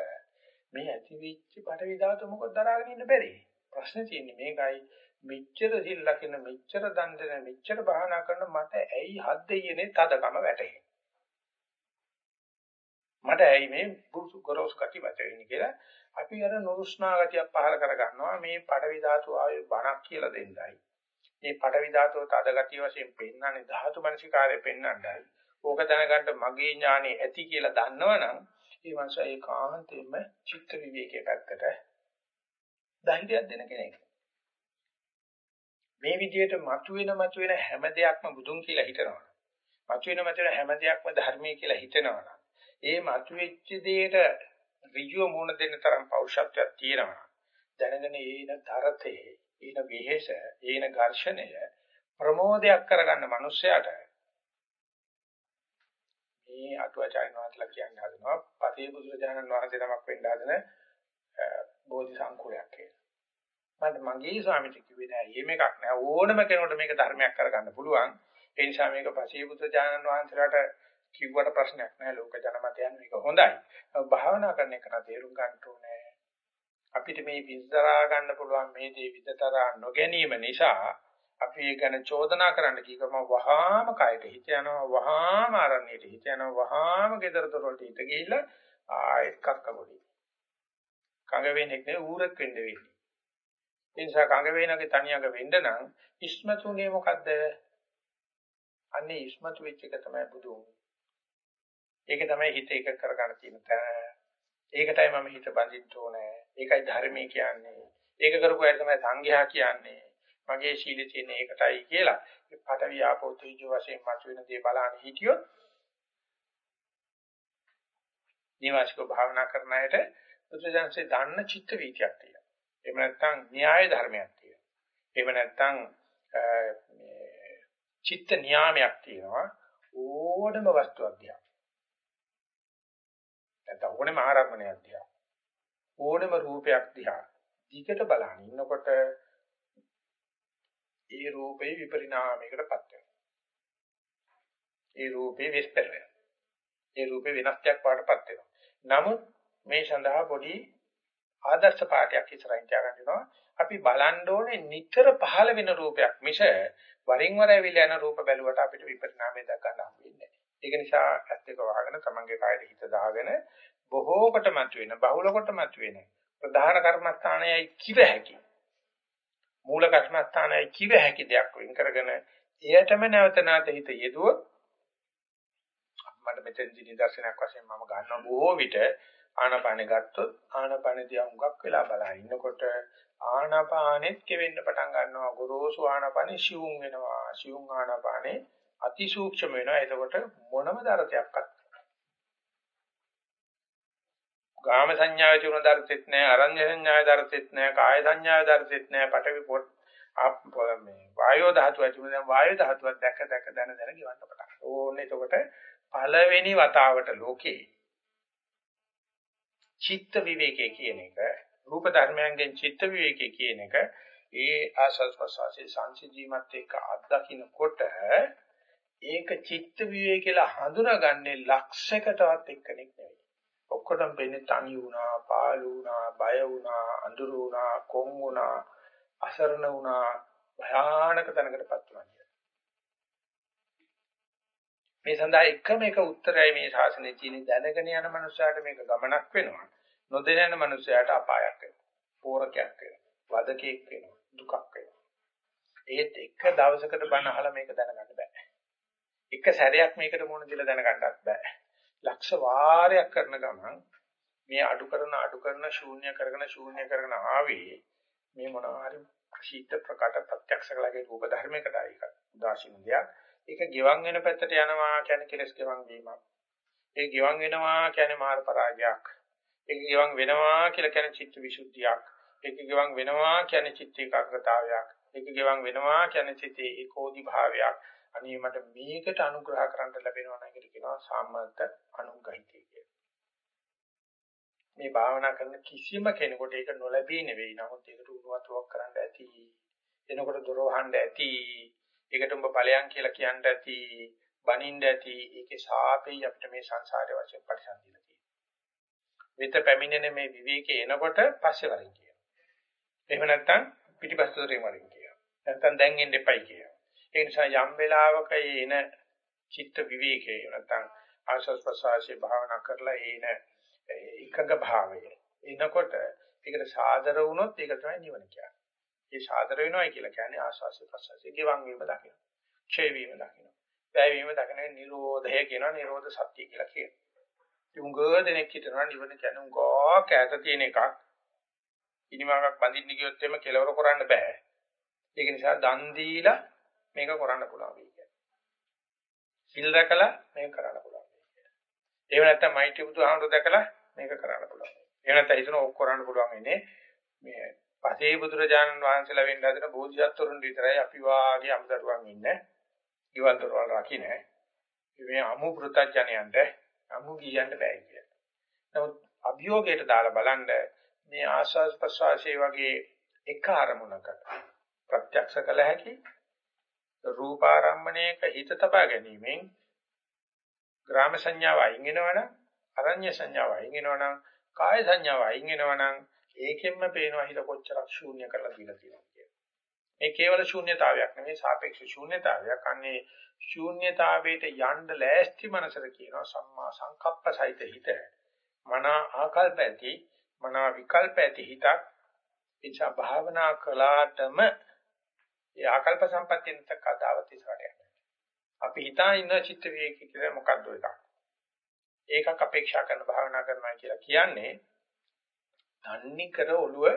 මේ ඇති වෙච්ච පටවි ධාතු මොකද දරාගෙන ඉන්න බැරි? ප්‍රශ්නේ තියෙන්නේ මේකයි. මෙච්චර සිල් ලකින මෙච්චර දන් දෙන මෙච්චර භාවනා කරන මට ඇයි හත් දෙයනේ තදකම වැටෙන්නේ? මට ඇයි මේ පුරුසු ගොරෝස් කටි වැටෙන්නේ කියලා අපි අර නුරුස්නා ගතිය පහල කර ගන්නවා මේ පටවි ධාතු ආයේ බණක් කියලා දෙන්නයි. මේ පටවි ධාතුව තද ගතිය වශයෙන් පෙන්වන්නේ ධාතු මනසිකාරය පෙන්වන්නයි. ඕක දැනගන්න මගේ ඥානෙ ඇති කියලා දන්නවනම් ඒ මනුස්සයා ඒකාන්තයෙන්ම චිත්ත විවේකයේ පැත්තට ධෛර්යයක් දෙන කෙනෙක්. මේ විදිහට මතුවෙන මතුවෙන හැම දෙයක්ම බුදුන් කියලා හිතනවා. මතුවෙන මතුවෙන හැම දෙයක්ම ධර්මයේ කියලා හිතනවා. ඒ මතුවෙච්ච දෙයට ඍජුව මුණ දෙන්න තරම් පෞරුෂත්වයක් තියෙනවා. දැනගෙන ඒන තරතේ, ඒන විහෙස, ඒන ඝර්ෂණය ප්‍රමෝදයක් කරගන්න මනුස්සයාට මේ අටුවාචාර්ය වහන්සේලා කියන්නේ හදනවා පතේ බුදුරජාණන් වහන්සේ නමක් වෙන්න හදන බෝධි සංකුලයක් කියලා. මට මගේ ස්වාමීන් කිව්වේ නෑ එහෙම එකක් නෑ ඕනම කෙනෙකුට මේක ධර්මයක් කරගන්න පුළුවන්. ඒ නිසා මේක පතේ බුදුරජාණන් වහන්සේලාට කිව්වට ප්‍රශ්නයක් නෑ ලෝක ජනමතයන් මේක හොඳයි. භාවනා කරන එක නම් තේරුම් ගන්න ඕනේ. අපිට මේ විස්තරා ගන්න පුළුවන් මේ දේ විතරා නොගැනීම නිසා අපි ඒ ගැන චෝදනා කරන්න කීකම වහාම කයට හිත යනවා වහාම ආරණ්‍යයට හිත යනවා වහාම gedara dorවලට හිත ගිහිල්ලා ආයෙත් කක්කගොඩි කඟ වෙන්නේ නේ ඌරෙක් වෙන්න වෙන්නේ. ඒ නිසා කඟ වේනගේ තනියක වෙන්න නම් ඉස්මතුනේ මොකද්ද? අන්නේ ඉස්මතු වෙච්ච එක තමයි බුදු ඒක තමයි හිත එක කරගන්න තියෙන තැන. ඒකටයි මම හිත බඳින්න ඕනේ. ඒකයි ධර්මයේ කියන්නේ. ඒක කරපු අය තමයි සංඝයා කියන්නේ. මගේ ශීලයේ තියෙන එකටයි කියලා මේ පඨවි ආපෝ තේජෝ වශයෙන් මතුවෙන දේ බලන්න හිටියොත් නිවාසික භාවනා කරන අයට බුදුසසුනේ දන්න චිත්ත වීතියක් තියෙනවා. එහෙම නැත්නම් න්‍යාය ධර්මයක් තියෙනවා. එහෙම නැත්නම් චිත්ත නියාමයක් තියෙනවා. ඕනම වස්තුවක් දිහා. නැත්නම් ඕනම ආරම්භණයක් දිහා. ඕනම රූපයක් දිහා. දිගට බලන ඉන්නකොට ඒ රූපේ විපරිණාමයකටපත් වෙනවා. ඒ රූපේ විස්තර වෙනවා. ඒ රූපේ වෙනස්යක් පාටපත් වෙනවා. නමුත් මේ සඳහා පොඩි ආදර්ශ පාඩයක් ඉස්සරහින් තියාගන්නවා. අපි බලන්න ඕනේ නිතර පහළ වෙන රූපයක් මිස වරින් වර ඇවිල්ලා යන රූප බැලුවට අපිට විපරිණාමය දක්වන්න හම්බ වෙන්නේ නැහැ. ඒක නිසා ඇත්ත එක වහගෙන තමන්ගේ කායයට හිත දාගෙන බොහෝ කොට මතුවෙන බහුල කොට මතුවෙන ප්‍රධාන කර්මස්ථානයයි කිව හැකියි. මූල කර්මස්ථානයි කිව හැකි දෙයක් වෙන් කරගෙන එයටම නැවත නැවත හිත යෙදුවොත් මට මෙතෙන්දි නිදර්ශනයක් වශයෙන් මම ගන්නවා. බොහෝ විට ආනාපානෙ ගත්තොත් ආනාපානෙ දිහා හුඟක් වෙලා බලා ඉන්නකොට ආනාපානෙත් කෙවෙන්න පටන් ගන්නවා. ගොරෝසු ආනාපානෙ සිවුම් වෙනවා. සිවුම් ආනාපානෙ අතිසූක්ෂම වෙනවා. එතකොට මොනම දරතයක්වත් ගාම සංඥාවේ තිබුණ දර්ශෙත් නැහැ අරඤ්‍ය සංඥාවේ දර්ශෙත් නැහැ කාය සංඥාවේ දර්ශෙත් නැහැ පටවි පොත් මේ වායෝ ධාතුව ඇතුළේ දැන් වායෝ ධාතුවක් දැක දැක දැන දැන ගිවන්න පටන් ඕනේ. එතකොට පළවෙනි වතාවට ලෝකේ චිත්ත විවේකයේ කියන එක රූප ධර්මයන්ගෙන් චිත්ත විවේකයේ කියන එක ඒ ආසස් ප්‍රසවාසී සංසිද්ධිමත් එක්ක අත්දකින්නකොට ඒක චිත්ත විවේක කියලා හඳුනාගන්නේ ලක්ෂයකටවත් එක්කෙනෙක් නෙවෙයි. ඔක්කොටම වෙන්නේ තනි වුණා, පාළු වුණා, බය වුණා, අඳුරු වුණා, කොන් වුණා, අසරණ වුණා, භයානක තැනකටපත් වුණා මේ සඳහා එකම එක උත්තරයයි මේ ශාසනයේ තියෙන දැනගෙන යන මනුස්සයාට මේක ගමනක් වෙනවා. නොදැන යන මනුස්සයාට අපායක් වෙනවා. පෝරකයක් වෙනවා. වදකෙක් වෙනවා. දුකක් වෙනවා. ඒත් එක දවසකට බණ අහලා මේක දැනගන්න බෑ. එක සැරයක් මේකට මොන දිලා දැනගන්නත් බෑ. ලක්ෂ වාරයක් කරන ගමන් මේ අඩු කරන අඩු කරන ශූන්‍ය කරගෙන ශූන්‍ය කරගෙන ආවේ මේ මොනවා හරි ප්‍රසිද්ධ ප්‍රකට ප්‍රත්‍යක්ෂ කළගේ රූප ධර්මයකට ආයික උදාසීන දෙයක්. ඒක ගෙවන් වෙන පැත්තට යනවා කියන්නේ කෙලස් ගෙවන් වීමක්. ඒ ගෙවන් වෙනවා කියන්නේ මාර්ග පරාජයක්. ඒක ගෙවන් වෙනවා කියලා කියන්නේ චිත්ත විසුද්ධියක්. ඒක ගෙවන් වෙනවා කියන්නේ චිත්ත ඒකාග්‍රතාවයක්. ඒක ගෙවන් වෙනවා කියන්නේ චිතේ ඒකෝදි භාවයක්. අනේ මට මේකට අනුග්‍රහ කරන්න ලැබෙනවා නම් ඒකට කියනවා සම්මත අනුග්‍රහිතය කියලා. මේ භාවනා කරන කිසිම කෙනෙකුට ඒක නොලැබී නෙවෙයි. නමුත් ඒකට උණුවතුවක් කරන්න ඇති. එනකොට දොර වහන්න ඇති. ඒකට උඹ ඵලයන් කියලා කියන්න ඇති. බනින්න ඇති. ඒකේ සාපේයි අපිට මේ සංසාරයේ වශයෙන් පරිසම්දිලා තියෙනවා. විත පැමිණෙන මේ විවේකේ එනකොට පස්සේ වරින් කියනවා. එහෙම නැත්නම් පිටිපස්සට වරින් කියනවා. නැත්නම් දැන් එන්න එපයි කියනවා. ඒ නිසා යම් වෙලාවක එන චිත්ත විවේකේ නැත්නම් ආශස් ප්‍රසවාසයේ භාවනා කරලා එන එකඟ භාවය එනකොට ඒකට සාදර වුණොත් ඒක තමයි නිවන කියන්නේ. ඒ සාදර වෙනවයි කියලා කියන්නේ ආශාස ප්‍රසවාසයේ ගිවන් වීම දකින්න. ඡේ වීම දකින්න. වැය වීම දකින්න නිරෝධය කියනවා නිරෝධ සත්‍ය කියලා කියනවා. උංග දෙනෙක් හිටනවා නිවන කියන්නේ උංගා කැත තියෙන එකක්. ඉනිමාවක් බඳින්න ගියොත් එimhe කෙලවර කරන්න බෑ. ඒක නිසා දන් දීලා මේක කරන්න පුළුවන් වෙයි කියන්නේ. සිල් දැකලා මේක කරන්න පුළුවන් වෙයි කියන්නේ. එහෙම නැත්නම් මෛත්‍රී බුදුහාමුදුරු දැකලා මේක කරන්න පුළුවන්. එහෙම නැත්නම් හිතන ඕක කරන්න පුළුවන් ඉන්නේ මේ පසේ බුදුරජාණන් වහන්සේලා වෙන්න හදන බෝධිසත්වරුන් විතරයි අපි වාගේ අමුදරුවන් ඉන්නේ. ඊවල් දරවල් රකින්න. මේ අමු පෘතජනයන්ට අමු ගියන්න බෑ කියලා. නමුත් අභියෝගයට දාලා බලන්න මේ ආස්වාද ප්‍රසවාසයේ වගේ එක අරමුණකට ප්‍රත්‍යක්ෂ කළ හැකි රූපාරම්මණයක හිත තබා ගැනීමෙන් ග්‍රාම සංඥාව අයින් වෙනවනම් අරඤ්‍ය සංඥාව අයින් වෙනවනම් කාය සංඥාව අයින් වෙනවනම් ඒකෙන්ම පේනවා හිත කොච්චරක් ශූන්‍ය කරලා දීලා තියෙනවා කියලා. මේ කේවල ශූන්‍යතාවයක් නෙමෙයි සාපේක්ෂ ශූන්‍යතාවයක්. අන්නේ ශූන්‍යතාවයට යන්න ලෑස්ති මනසට කියනවා සම්මා සංකප්ප සහිත හිත. මන ආකල්ප ඇති, මන විකල්ප ඇති හිතක්. එචා භාවනා කළාටම ඒ ආකල්ප සම්පත්තියෙන් කතාවත් ඉස්සරහට යනවා. අපි හිතා ඉන්න චිත්ත විවේකී කියලා මොකක්ද එකක්. ඒකක් අපේක්ෂා කරන භාවනා කරනවා කියලා කියන්නේ තන්නේ කර ඔළුව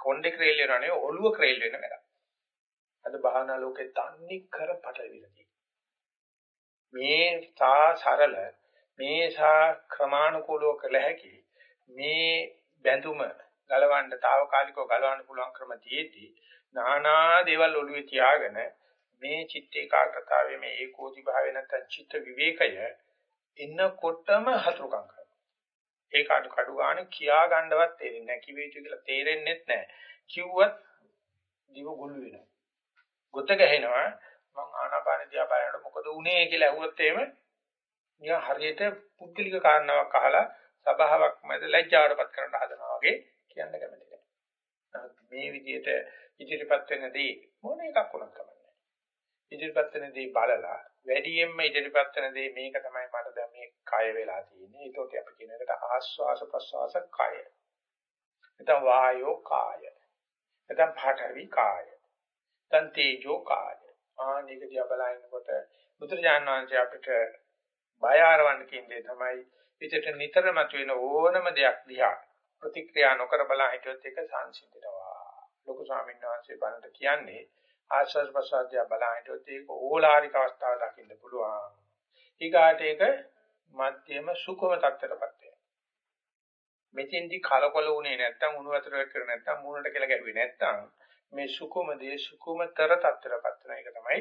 කොණ්ඩේ ක්‍රේල් වෙනවනේ ඔළුව ක්‍රේල් වෙන වැඩක්. අද භාවනා ලෝකේ තන්නේ කර පටලවිලා තියෙනවා. මේ සා සරල මේ සා ක්‍රමානුකූලව කළ හැකි මේ බැඳුම ගලවන්න తాවකාලිකව ගලවන්න පුළුවන් ක්‍රම තියෙද්දි නානා දේවල් ඔළුවේ තියාගෙන මේ චිත්ත ඒකාග්‍රතාවයේ මේ ඒකෝදි භාවය නැත්නම් චිත්ත විවේකය එන්නකොටම හතුරුකම් කරනවා. ඒක අඩු කඩු ගන්න කියා ගන්නවත් තේරෙන්නේ නැහැ. කිව යුතු කියලා තේරෙන්නේ නැහැ. කිව්වත් දිව ගොළු වෙනවා. ගොත ගහනවා මං ආනාපාන දිහා බලනකොට මොකද උනේ කියලා ඇහුවොත් එහෙම නිකන් හරියට පුද්ගලික කාරණාවක් අහලා සබාවක් මැද ලැජ්ජාවටපත් කරන්න හදනවා වගේ කියන්න කැමති නැහැ. මේ විදිහට ඉදිරිපත් වෙන දේ මොන එකක් වුණත් කමන්නේ. ඉදිරිපත් වෙන දේ බලලා වැඩියෙන්ම ඉදිරිපත් වෙන දේ මේක තමයි මට දැන් මේ කය වෙලා තියෙන්නේ. ඒකට අපි කියන එකට ආස්වාස ප්‍රස්වාස කය. නැත්නම් වායෝ කාය. නැත්නම් පාඨවි කාය. නැත්නම් තේජෝ කාය. ආනික දිහා බලනකොට බුදුරජාණන් වහන්සේ අපිට බය ආරවන්න කියන්නේ තමයි පිටට නිතරම තුන ඕනම දෙයක් දිහා ප්‍රතික්‍රියා නොකර බලා හිටියොත් ඒක සංසිඳනවා. ලොකු ස්වාමීන් වහන්සේ බණට කියන්නේ ආශ්වාස ප්‍රශ්වාසය බලා හිටියොත් ඒක ඕලාරික අවස්ථාව දකින්න පුළුවන්. ඊගාට ඒක මධ්‍යම සුඛම තත්ත්වයටපත් වෙනවා. මෙතෙන්දි කලකොල උනේ නැත්තම් උණු වතුර කර නැත්තම් මූණට කියලා ගැහුවේ නැත්තම් මේ සුකුම දේ සුකුමතර තත්ත්වයටපත් වෙන එක තමයි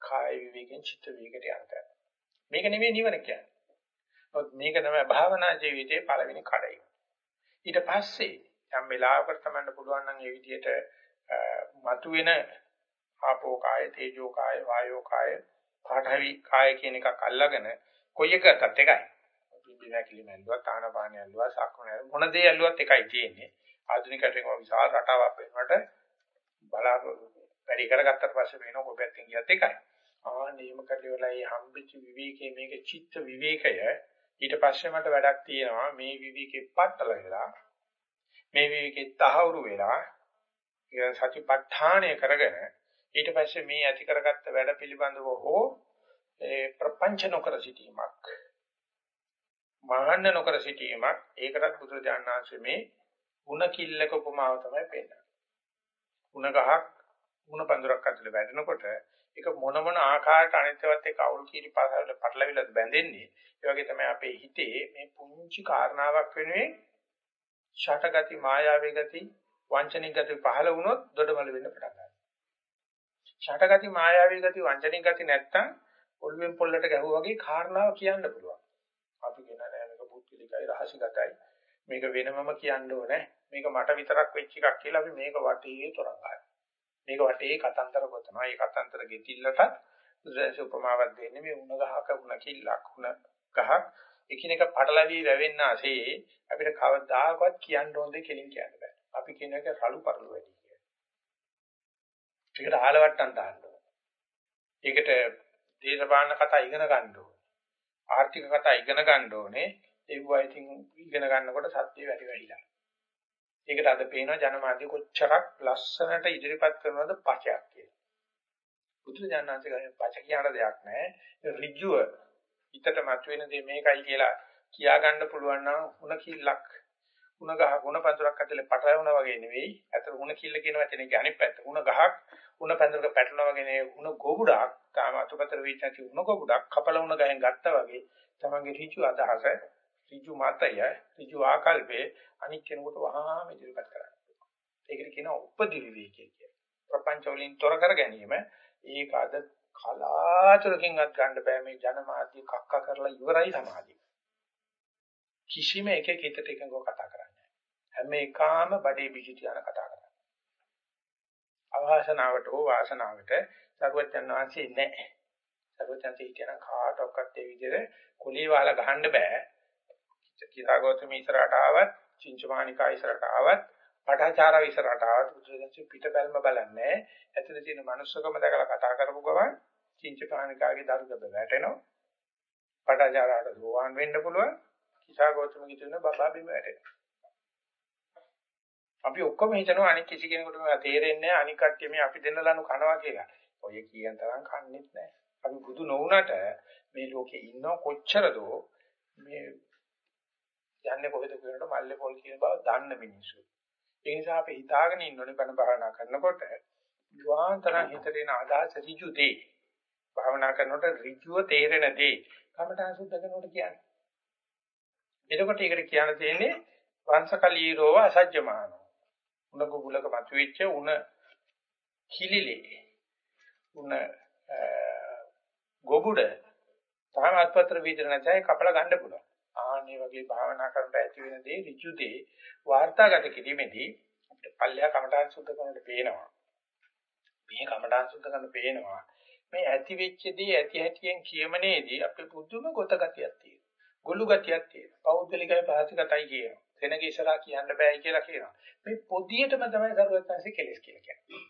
කාය විවේකෙන් චිත්ත විවේකයට යන්නේ. මේක නෙමෙයි නිවන කියන්නේ. මේක තමයි භාවනා ජීවිතයේ පළවෙනි කඩේ. ඊට පස්සේ යම් වෙලාවකට තමන්න පුළුවන් නම් ඒ විදිහට මතුවෙන ආපෝ කාය, තේජෝ කාය, වායෝ කාය, පාඨවි කාය කියන එකක් අල්ලගෙන කොයි එකකටත් එකයි. පිම්බි නැකිලි මැල්ලුවා, තානපාන ඇල්ලුවා, සක්මන මොන දේ ඇල්ලුවත් එකයි තියෙන්නේ. ආධුනිකයට විශාල රටාවක් වෙනකොට බලා වැඩි කරගත්තට පස්සේ වෙන කොපැත්තෙන් ගියත් එකයි. ආනේම කඩේවලයි හම්බෙච්ච විවේකයේ මේක චිත්ත විවේකය ඊට පස්සේ මට වැඩක් තියෙනවා මේ විවේකේ පట్టල වෙලා මේ විවේකේ තහවුරු වෙලා ඒ සතිපට්ඨානය කරගෙන ඊට පස්සේ මේ ඇති කරගත්ත වැඩ පිළිබඳව හෝ ඒ ප්‍රපංච නොකර සිටීමක් මහන්න නොකර සිටීමක් ඒකටත් බුදුරජාණන් වහන්සේ මේ ಗುಣ කිල්ලක උපමාව තමයි පෙන්නන්නේ. ಗುಣ ගහක් ಗುಣ පඳුරක් ඇතුලේ වැඩනකොට ඒක මොන මොන ආකාරයට අනිත්‍යවත් එක්ක අවුල් කීරි පාසලට පටලවිලද බැඳෙන්නේ. ඒ වගේ තමයි අපේ හිතේ මේ පුංචි කාරණාවක් වෙනුවෙන් ෂටගති මායාවේ ගති වංචනික ගති පහළ වුණොත් දොඩමල වෙන්න පටන් ගන්නවා. ෂටගති මායාවේ ගති වංචනික ගති නැත්තම් ඔළුවෙන් පොල්ලට ගැහුවා වගේ කාරණාව කියන්න පුළුවන්. අපි කියන නෑ මේක පුත්තිලිකයි රහසිගතයි. මේක වෙනමම කියන්න ඕනේ. මේක මට විතරක් වෙච්ච එකක් කියලා අපි මේක වටේ තොරගන්නවා. මේක වටේ කතන්දර ගොතනවා. මේ කතන්දර ගෙතිල්ලට බුදුරජාණන් උපමාවක් දෙන්නේ මේ උණ ගහක උණ කිල්ලක් උණ ගහක් එකිනෙක පටලවි වැවෙන්න ASCII අපිට කවදාකවත් කියන්න ඕන දෙයක් කෙලින් කියන්න බෑ. අපි කියන එක රළු පරළු වැඩි කියලා. ඒකට ආලවට්ටම් දාන්න ඕන. ඒකට දේශපාලන කතා ඉගෙන ගන්න ඕන. ආර්ථික කතා ඉගෙන ගන්න ඕනේ. ඒවා ඉතින් ඉගෙන ගන්නකොට සත්‍ය වැඩි වෙහිලා. ඒකට අද පේනවා ජනමාධ්‍ය කොච්චරක් ලස්සනට ඉදිරිපත් කරනවද පචයක් කියලා. බුදුජානනාංශයේ පච කියන දෙයක් නැහැ. ඍජුව හිතට මතුවෙන දේ මේකයි කියලා කියා ගන්න පුළුවන් නම් උණ කිල්ලක් උණ ගහ උණ පඳුරක් ඇතුලේ පටලවුණා වගේ නෙවෙයි. අතන උණ කිල්ල කියන වචනේ කියන්නේ අනිත් පැත්ත. උණ ගහක් උණ පඳුරක පැටලුණා වගේ නෙවෙයි. උණ ගොබුඩක් තාම අතුපතර වෙච්ච නැති උණ ගොබුඩක් කපල උණ ගහෙන් ගත්තා වගේ තමන්ගේ ඍජු අදහස ඍජු මතය ඍජු ආකල්පේ අනික් කෙනෙකුට වහාම ඉදිරිපත් කරන්න. ඒකට කියනවා උපදි විවේකය කියලා. ප්‍රපංච වලින් තොර කර ගැනීම ඒක අද කලාතුරකින්වත් ගන්න බෑ මේ ජනමාධ්‍ය කක්ක කරලා ඉවරයි සමාධිය. කිසිම එකෙක් හිතට එකඟව කතා කරන්නේ හැම එකාම බඩේ පිටිට යන කතා කරන්නේ. අවාසනාවට හෝ වාසනාවට සරුවචන් වහන්සේ නැහැ. සරුවචන් හිටියන කාටවත් ඒ විදිහට කුලී වහලා ගහන්න බෑ. කිසాగෞතම ඉස්සරහට ආවත්, චින්චමානිකා ඉස්සරහට ආවත්, පටාචාරා ඉස්සරහට ආවත් බුදුදහම පිට බැල්ම බලන්නේ. ඇතුලේ තියෙන manussකම දැකලා කතා කරපු ගමන් චින්චමානිකාගේ දරුගබ වැටෙනවා. පටාචාරාට සෝවාන් වෙන්න පුළුවන්. කිසాగෞතම කියන බබා බිම වැටෙනවා. අපි ඔක්කොම හිතනවා අනික කිසි කෙනෙකුට මේවා තේරෙන්නේ නැහැ අනික කට්ටිය මේ අපි දෙන්න ලනු කනවා කියලා. ඔය කියන තරම් කන්නේත් නැහැ. අපි බුදු නොවුනට මේ ලෝකේ ඉන්න කොච්චරද මේ යන්නේ කොහෙද කියනකොට මල්ලේ පොල් කියන බව දන්න මිනිස්සු. ඒ නිසා අපි හිතාගෙන ඉන්න ඕනේ බණ භාවනා කරනකොට විවාන්තරන් හිතේ එන අදහස ඍජු දේ. භාවනා කරනකොට ඍජුව තේරෙන දේ කමඨා සුද්ධ කරනකොට කියන්නේ. එතකොට ඒකට කියන්න තියෙන්නේ වංශකලීරෝව අසජ්ජමානෝ. උණ කුලක මතුවෙච්ච උණ කිලිලේ. උණ ගොබුඩ තාම අත්පත්‍ර විතර නැතයි කපලා ගන්න පුළුවන්. ආන්නේ වගේ භාවනා කරනට ඇති වෙන දේ ඍජු දේ වාර්තාගත කිරීමේදී අපිට පල්ලෙහා කමඨාන් සුද්ධ කරනට පේනවා. මේ කමඨාන් සුද්ධ කරන පේනවා. මේ ඇති වෙච්ච දේ ඇති හැටියෙන් කියමනේදී අපේ බුදුම ගොත ගතියක් තියෙනවා. ගොළු ගතියක් තියෙනවා. පෞද්ගලිකයි පහසිකතයි කියනවා. වෙනගේ ඉස්සරහා කියන්න බෑයි කියලා කියනවා. මේ පොදියටම තමයි සරුවත්න්සේ කෙලස් කියලා කියන්නේ.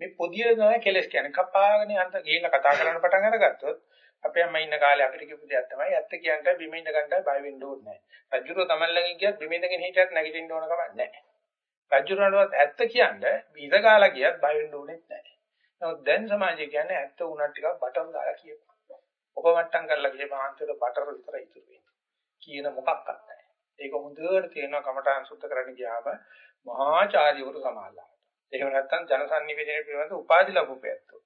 මේ පොදිය තමයි කෙලස් කියන්නේ. කපාගෙන යන්න ගිහිල්ලා කතා කරන්න පටන් අරගත්තොත් අපේ අම්මා ඉන්න කාලේ අපිට කියපු දෙයක් තමයි ඇත්ත කියන්ට බිම ඉන්න ගන්නයි බය වෙන්න ඕනේ නැහැ. රජුරෝ තමයි ළඟින් ගියත් බිම ඉඳගෙන හිටියත් නැගිටින්න ඕන කමක් නැහැ. රජුරණවත් ඇත්ත කියන්න බීද කාලා ගියත් බය වෙන්න ඕනෙත් නැහැ. නමුත් දැන් සමාජය කියන්නේ ඇත්ත උනත් ටිකක් බටන් දාලා කියපුවා. ඔක උපමට්ටම් කරලා ගිය මාන්තර බටර් විතරයි ඉතුරු වෙන්නේ. කියන මොකක්වත් නැහැ. ඒක හොඳට තේරෙනවා කමඨාන් සුද්ධ කරන්න ගියාම මහාචාර්යවරු සමාල්ලා. එහෙම නැත්නම් ජනසන්නිවේදනය පිළිබඳ උපාධි ලැබුපැත්තෝ.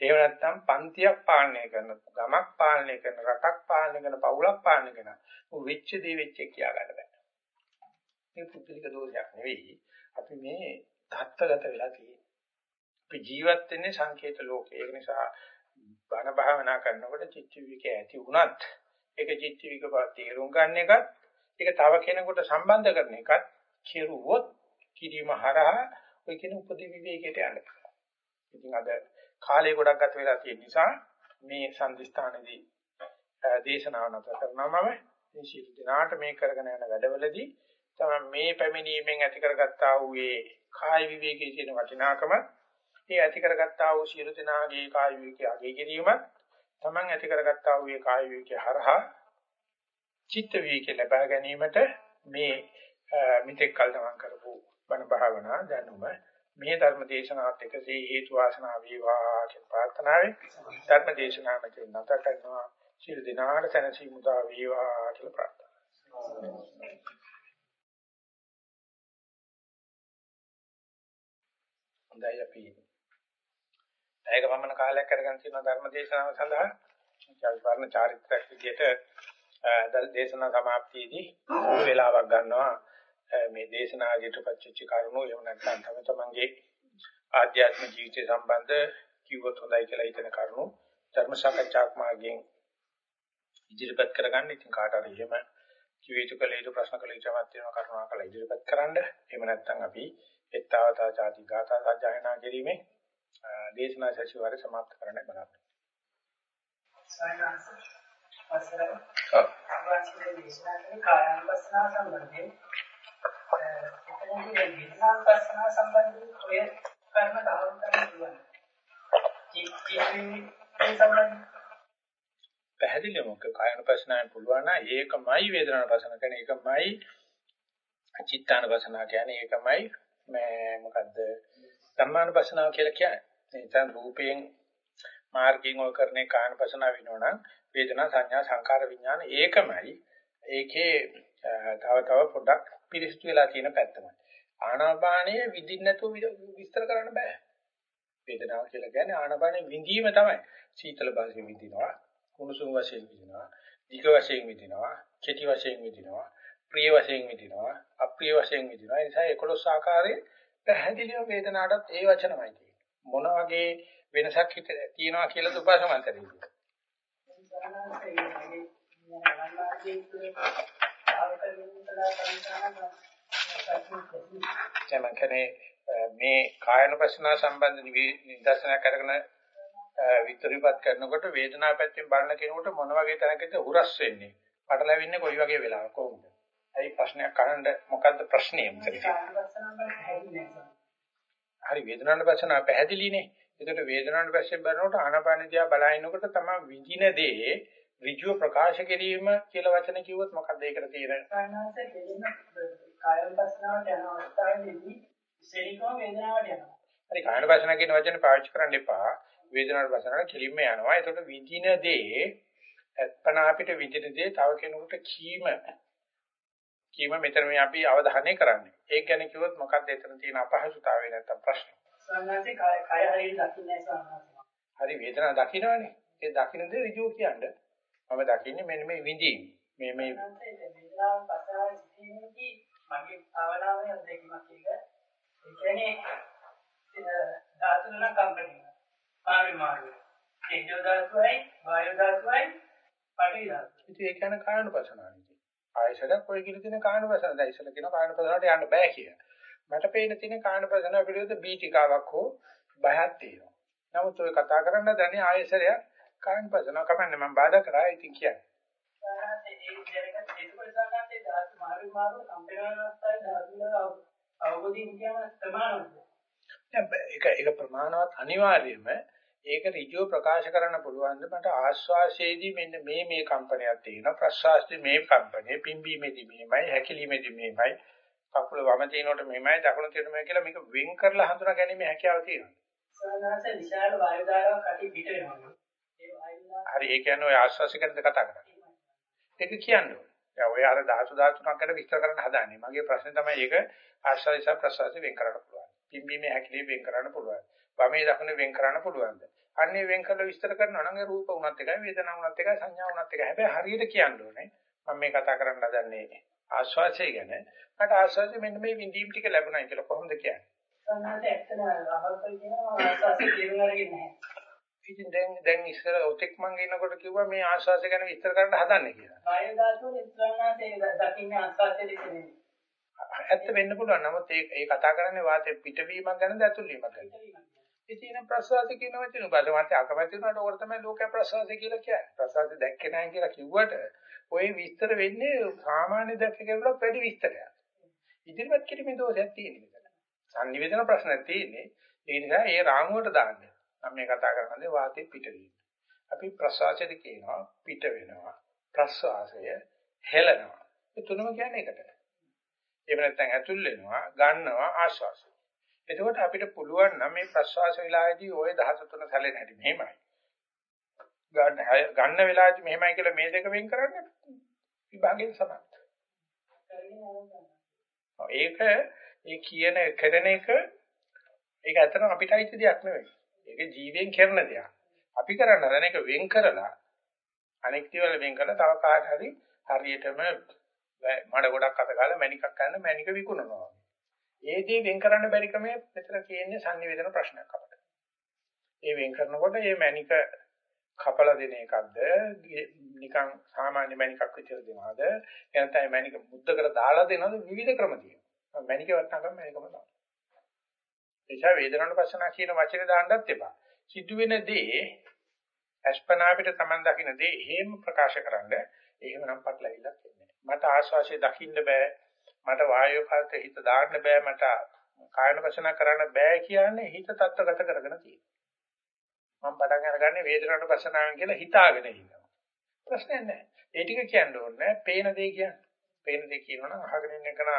එහෙම නැත්නම් පන්තියක් පාලනය කරන, ගමක් පාලනය කරන, රටක් පාලනය කරන, පවුලක් පාලනය කරන. වෙච්ච දේ වෙච්ච කියා ගන්න බෑ. මේ පුද්ගලික දෝෂයක් නෙවෙයි. අපි මේ தත්තගත වෙලා තියෙන්නේ. අපි ජීවත් වෙන්නේ සංකේත ලෝකේ. ඒ නිසා බණ භාවනා කරනකොට චිත්ත විවික ඇති වුණත් ඒක චිත්ත විවික බව තේරුම් ගන්න එකත් ඒක තව කෙනෙකුට සම්බන්ධ කරන එකත් කෙරුවොත් කිරීම හරහා ඔය කියන උපදි විවේකයට යන්න. ඉතින් අද කාලය ගොඩක් ගත වෙලා තියෙන නිසා මේ සම්දිස්ථානයේදී දේශනාව නැවත කරනවා මම මේ ශීල දිනාට මේ කරගෙන යන වැඩවලදී තමයි මේ පැමිණීමෙන් ඇති කරගත්තා වූ ඒ කාය විවේකයේ තියෙන වටිනාකම ඒ ඇති කරගත්තා වූ ශීල දිනාගේ කාය විවේකයේ අගය කිරීමත් Taman ඇති කරගත්තා වූ ඒ කාය විවේකයේ හරහා චිත්ත විවේකේ ලබා ගැනීමට මේ මිත්‍යක් කල් තමන් කරපු බණ භාවනා දැනුම මේ ධර්ම දේශනාවත් එකසේ හේතු වාසනා වේවා කියන ප්‍රාර්ථනාවෙන් ධර්ම දේශනාව මෙතන නැත කරනවා. සියලු දිනාට සැනසීම උදා වේවා කියලා ප්‍රාර්ථනා. හොඳයි අපි ඒක පමණ කාලයක් කරගෙන තියෙන ධර්ම දේශනාව සඳහා චාරිත්‍රාක් චාරිත්‍රාක් විදිහට දේශනා සමාප්තියේදී වේලාවක් ගන්නවා මේ දේශනා ඉදිරිපත්ච්ච කරුණු එහෙම නැත්නම් තම තමන්ගේ ආධ්‍යාත්මික ජීවිතය සම්බන්ධ කිව්වොත් හොඳයි කියලා හිතන කරුණු ධර්ම සාකච්ඡාක් මාර්ගයෙන් ඉදිරිපත් කරගන්න. ඉතින් කාට හරි එහෙම කිව යුතු කළ යුතු ප්‍රශ්න කළ යුතුමත් වෙන කරුණාකර ඉදිරිපත් කරන්න. එහෙම නැත්නම් අපි එත්තාවතා ചാති ගාථා සජ්ජායනා කිරීමේ දේශනා සැසිවාරය સમાપ્ત කරන්න බලාපොරොත්තු. පැහැදිලි මොකක් කායන ප්‍රශ්නාවෙන් පුළුවන් නම් ඒකමයි වේදනාන ප්‍රශ්න කියන්නේ. ඒකමයි චිත්තාන ප්‍රශ්න කියන්නේ. ඒකමයි මේ මොකද්ද? ධම්මානුපස්සනාව කියලා කියන්නේ. එතන රූපයෙන් මාර්ගයෙන් ඔය කරන්නේ කායानुපස්සනාව වෙනවනම් වේදනා සංඥා සංකාර විඥාන ඒකමයි. ඒකේ තව තව පොඩක් පිරිසිදු වෙලා තියෙන පැත්තමයි. ආනාපානයේ විඳින්න නැතුව විස්තර කරන්න බෑ. වේදනාව කියලා කියන්නේ ආනාපානයේ විඳීම තමයි. සීතල භාෂයෙන් විඳිනවා, කුණුසුම් වශයෙන් විඳිනවා, ධික වශයෙන් විඳිනවා, කෙටි වශයෙන් විඳිනවා, ප්‍රිය වශයෙන් විඳිනවා, අප්‍රිය වශයෙන් විඳිනවා. ඒ නිසා 11 ආකාරයේ පැහැදිලිව වේදනාවටත් ඒ වචනමයි තියෙන්නේ. මොන වගේ වෙනසක් හිත තියෙනවා කියලාද උපාසමන්තරේ. දැන් කනේ මේ කායනුපස්සනා සම්බන්ධ නිදර්ශනයක් අරගෙන විතරිපත් කරනකොට වේදනාව පැත්තෙන් බලන කෙනෙකුට මොන වගේ තැනකද හුරස් වෙන්නේ? පටලැවෙන්නේ කොයි වගේ වෙලාවක කොහොමද? ඇයි ප්‍රශ්නයක් අහන්න මොකද්ද ප්‍රශ්නේ හරි වේදනානුපස්සනාව පැහැදිලිනේ. ඒකට වේදනානුපස්සෙන් බලනකොට ආනාපාන දිහා බලනකොට තමයි විඳින දේ ඍජුව ප්‍රකාශ කිරීම කියලා වචන කිව්වොත් මොකක්ද ඒකට තියෙන? කායවස්නාවට යන අවස්ථාවේදී ශරීරකම වේදනාවට යනවා. හරි කායවස්නා කියන වචනේ පාවිච්චි කරන්න එපා. වේදනාවට වසනට කෙලින්ම යනවා. ඒකට විඳින දේ අත්පන අපිට විඳින දේ තව කෙනෙකුට කීම කීම මෙතන මේ අපි අවධානය කරන්නේ. ඒක ගැන කිව්වොත් මොකක්ද එතන තියෙන අපහසුතාවය නැත්තම් ප්‍රශ්නේ. සම්මාසේ කය කය හරියට දකින්නේ නැහැ හරි වේදනාව දකින්නවනේ. ඒ දකින්න දේ ඍජුව කියන්නේ. මම දකින්නේ මෙන්න මේ විඳීම. මේ මේ වේදනාව පසාර සිටීමේදී මගේ භාවනාවේ අත්දැකීමක් එක. ඒ කියන්නේ තුනක් කම්පණය. මාරු මාරු. තේජෝ ධාතුවයි, වායු ධාතුවයි, පඨවි ධාතුවයි. ඉතින් ඒ කියන්නේ කායනුපසනාවයි. ආයශරයක් ඔය කියන කායනුපසන. දැන් ඉස්සෙල්ලා කියන කායනුපසනාවට යන්න බෑ කියලා. මට පේන තියෙන කායනුපසනාව පිළිබඳ බීචිකාවක් හෝ බයක් තියෙනවා. නමුත් ඔය කතා කරන්න දැනේ ආයශරයක් කායනුපසනාව කමන්නේ මම බාධා කරා ඉතින් කියන්නේ. කියන. ඒක ඒක ප්‍රමාණවත් අනිවාර්යයෙන්ම ඒක ඍජුව ප්‍රකාශ කරන්න පුළුවන් මට ආශ්වාසයේදී මෙන්න මේ මේ කම්පනයක් තියෙනවා ප්‍රශ්වාසයේ මේ කම්පනය පිම්බීමේදී මෙහෙමයි හැකිලීමේදී මෙහෙමයි කකුල වම තිනකොට මෙහෙමයි දකුණු තිනකොට මෙහෙමයි කියලා මේක වෙන් කරලා හඳුනා ගැනීම හැකියාව තියෙනවා. සාමාන්‍යයෙන් විශාල වායු ධාරාවක් අටි පිට වෙනවා. ඒ වායු හරි ඒ කියන්නේ ඔය ආශ්වාසය ගැනද කතා කරන්නේ. ඒක කියන්නේ. දැන් ඔය අර ධාතු ධාතුනක් ගැන විස්තර කරන්න හදාන්නේ. මගේ ප්‍රශ්නේ තමයි ඒක ආශ්වාසය සහ ප්‍රශ්වාසය වෙන් කරන්න පුළුවන්. පිම්බීමේ හැකිලි වෙන් කරන්න පුළුවන්. වමේ දකුණේ වෙන් කරන්න පුළුවන්ද? අන්නේ වෙන් කරලා විස්තර කරනවා නම් ඒ රූප උනත් එකයි වේදනා උනත් එකයි සංඥා උනත් එකයි. හැබැයි හරියට කියන්න ඕනේ. මම මේ කතා කරන්න හදන්නේ ආශ්වාසය ගැන. මට ආශ්වාසය මෙන්න මේ විඳීම් ටික ලැබුණා කියලා කොහොමද කියන්නේ? සම්මාත ඇත්තම අවස්ථාව කියනවා ආස්වාසිය තේරුම් අරගෙන නැහැ. ඉතින් දැන් දැන් ඉස්සර ඔතෙක් මං එනකොට කිව්වා මේ ආශ්වාසය ගැන විස්තර කරන්න හදන්නේ කියලා. කාය ධාතුවේ ඉස්ලාමාසේ දකින්න ආස්වාසිය දෙකනේ. ඇත්ත වෙන්න පුළුවන්. නමුත් ඒ ඒ කතා කරන්නේ වාතය පිටවීමක් ගැනද ඇතුල්වීමක් ගැනද? ඉතින් ප්‍රසවාස කියන වචන බලවත් අකමැති වුණාට ඕක තමයි ලෝක ප්‍රසවාස කියලා කියන්නේ. ප්‍රසවාස දැක්කේ නැහැ කියලා කිව්වට ওই විස්තර වෙන්නේ සාමාන්‍ය දැක්කේකට වැඩි විස්තරයක්. ඉදිරිපත් කිරීමේ දෝෂයක් තියෙනවා. සංනිවේදන ප්‍රශ්නයක් තියෙන්නේ. ඒ නිසා ඒ රාමුවට දාන්න. මම මේ කතා කරන්නේ වාතයේ පිටවීම. අපි ප්‍රසවාසයට කියනවා පිට වෙනවා. ප්‍රසවාසය හෙලනවා. ඒ තුනම කියන්නේ එකට. එහෙම නැත්නම් ඇතුල් වෙනවා, ගන්නවා, ආශ්වාසය. එතකොට අපිට පුළුවන් නම් මේ ප්‍රශ්වාස වෙලාවේදී ওই දහස තුන සැලෙන හැටි මෙහෙමයි. ගන්න ගන්න වෙලාවේදී මෙහෙමයි කියලා මේ දෙක වෙන් කරන්නේ විභාගයෙන් සමත්. ඒක ඒ කියන කරන එක ඒක ඇත්තටම අපිට අයිති දෙයක් නෙවෙයි. ඒක ජීවියෙන් කරන දෙයක්. අපි කරන්න හදන එක වෙන් කරලා අනෙක් දේවල් වෙන් කරලා තව කාට හරි හරියටම මඩ ගොඩක් අත ගාලා මැණිකක් ගන්න මැණික විකුණනවා. ඒ දේ වෙන් කරන්න බැරි ක්‍රමය මෙතන තියෙන්නේ sannivedana ප්‍රශ්නයක් අපිට. ඒ වෙන් කරනකොට මේ මැණික කපලා දෙන එකක්ද නිකන් සාමාන්‍ය මැණිකක් විතර දෙනවද එනතයි මැණික මුද්දකට දාලා දෙනවද විවිධ ක්‍රම තියෙනවා. මැණික වටනකම් මැණිකම දානවා. එචා වේදනාවට පස්සනා කියන වචනේ දාන්නත් එපා. සිදුවෙන දේ අස්පනා අපිට Taman දකින්න දේ එහෙම ප්‍රකාශ කරන්න එහෙමනම් පටලවිලක් එන්නේ. මට ආශ්වාසය දකින්න බෑ මට වායෝ කාලත හිත දාන්න බෑ මට කායන වචන කරන්න බෑ කියන්නේ හිත තත්ත්වගත කරගෙන තියෙනවා. මම පටන් අරගන්නේ වේදනාවට වසනාවෙන් කියලා හිතාගෙන ඉන්නවා. ප්‍රශ්නයක් නැහැ ඒ ටික කියන්න ඕනේ. පේන දේ කියන්නේ. පේන දේ කියනවනම් අහගෙන ඉන්න කෙන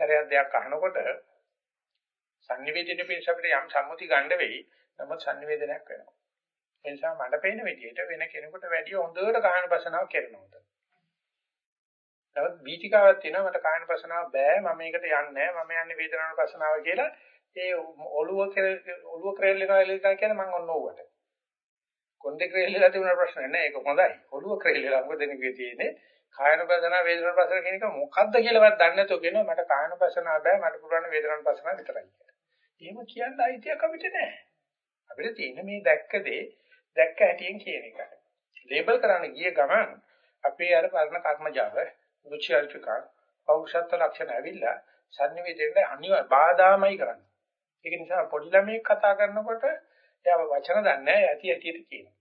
සැරයක් දෙයක් අහනකොට sannivedana පිණිස අපිට යම් සම්මුති ගන්න වෙයි නමුත් sannivedanayak වෙනවා. ඒ නිසා මට පේන විදිහට වෙන කෙනෙකුට වැඩිය හොඳට කායන වසනාව කරනවා. නමුත් බීතිකාවක් තියෙනවා මට කායන පසනාව බෑ මම මේකට යන්නේ නැහැ මම යන්නේ වේදනාන පසනාව කියලා ඒ ඔළුව ඔළුව ක්‍රේල් වෙනවා කියන මම ඔන්න ඕවට කොණ්ඩේ ක්‍රේල් වෙලා තිබුණ ප්‍රශ්න නෑ ඒක හොඳයි ඔළුව ක්‍රේල් වෙලා මොකද දෙනකේ තියෙන්නේ කායන පසනාව වේදනාන පසනාව කියන එක මොකද්ද කියලාවත් දන්නේ නැතුව කියනවා මට කායන පසනාව බෑ මට පුළුවන් වේදනාන පසනාව විතරයි කියලා. එහෙම කියන්න අයිතියක් අපිට නෑ. අපිට තියෙන්නේ මේ දැක්ක දේ දැක්ක හැටියෙන් කියන එක. ලේබල් කරන්න ගිය ගමන් අපේ අර පරණ කර්මජාව රුචි අරුචිකා පෞරුෂත්ව ලක්ෂණ ඇවිල්ලා sannivedana අනිවාර්ය බාධාමයි කරන්නේ. ඒක නිසා පොඩි ළමයෙක් කතා කරනකොට එයා වචන දන්නේ නැහැ ඇති ඇටියට කියනවා.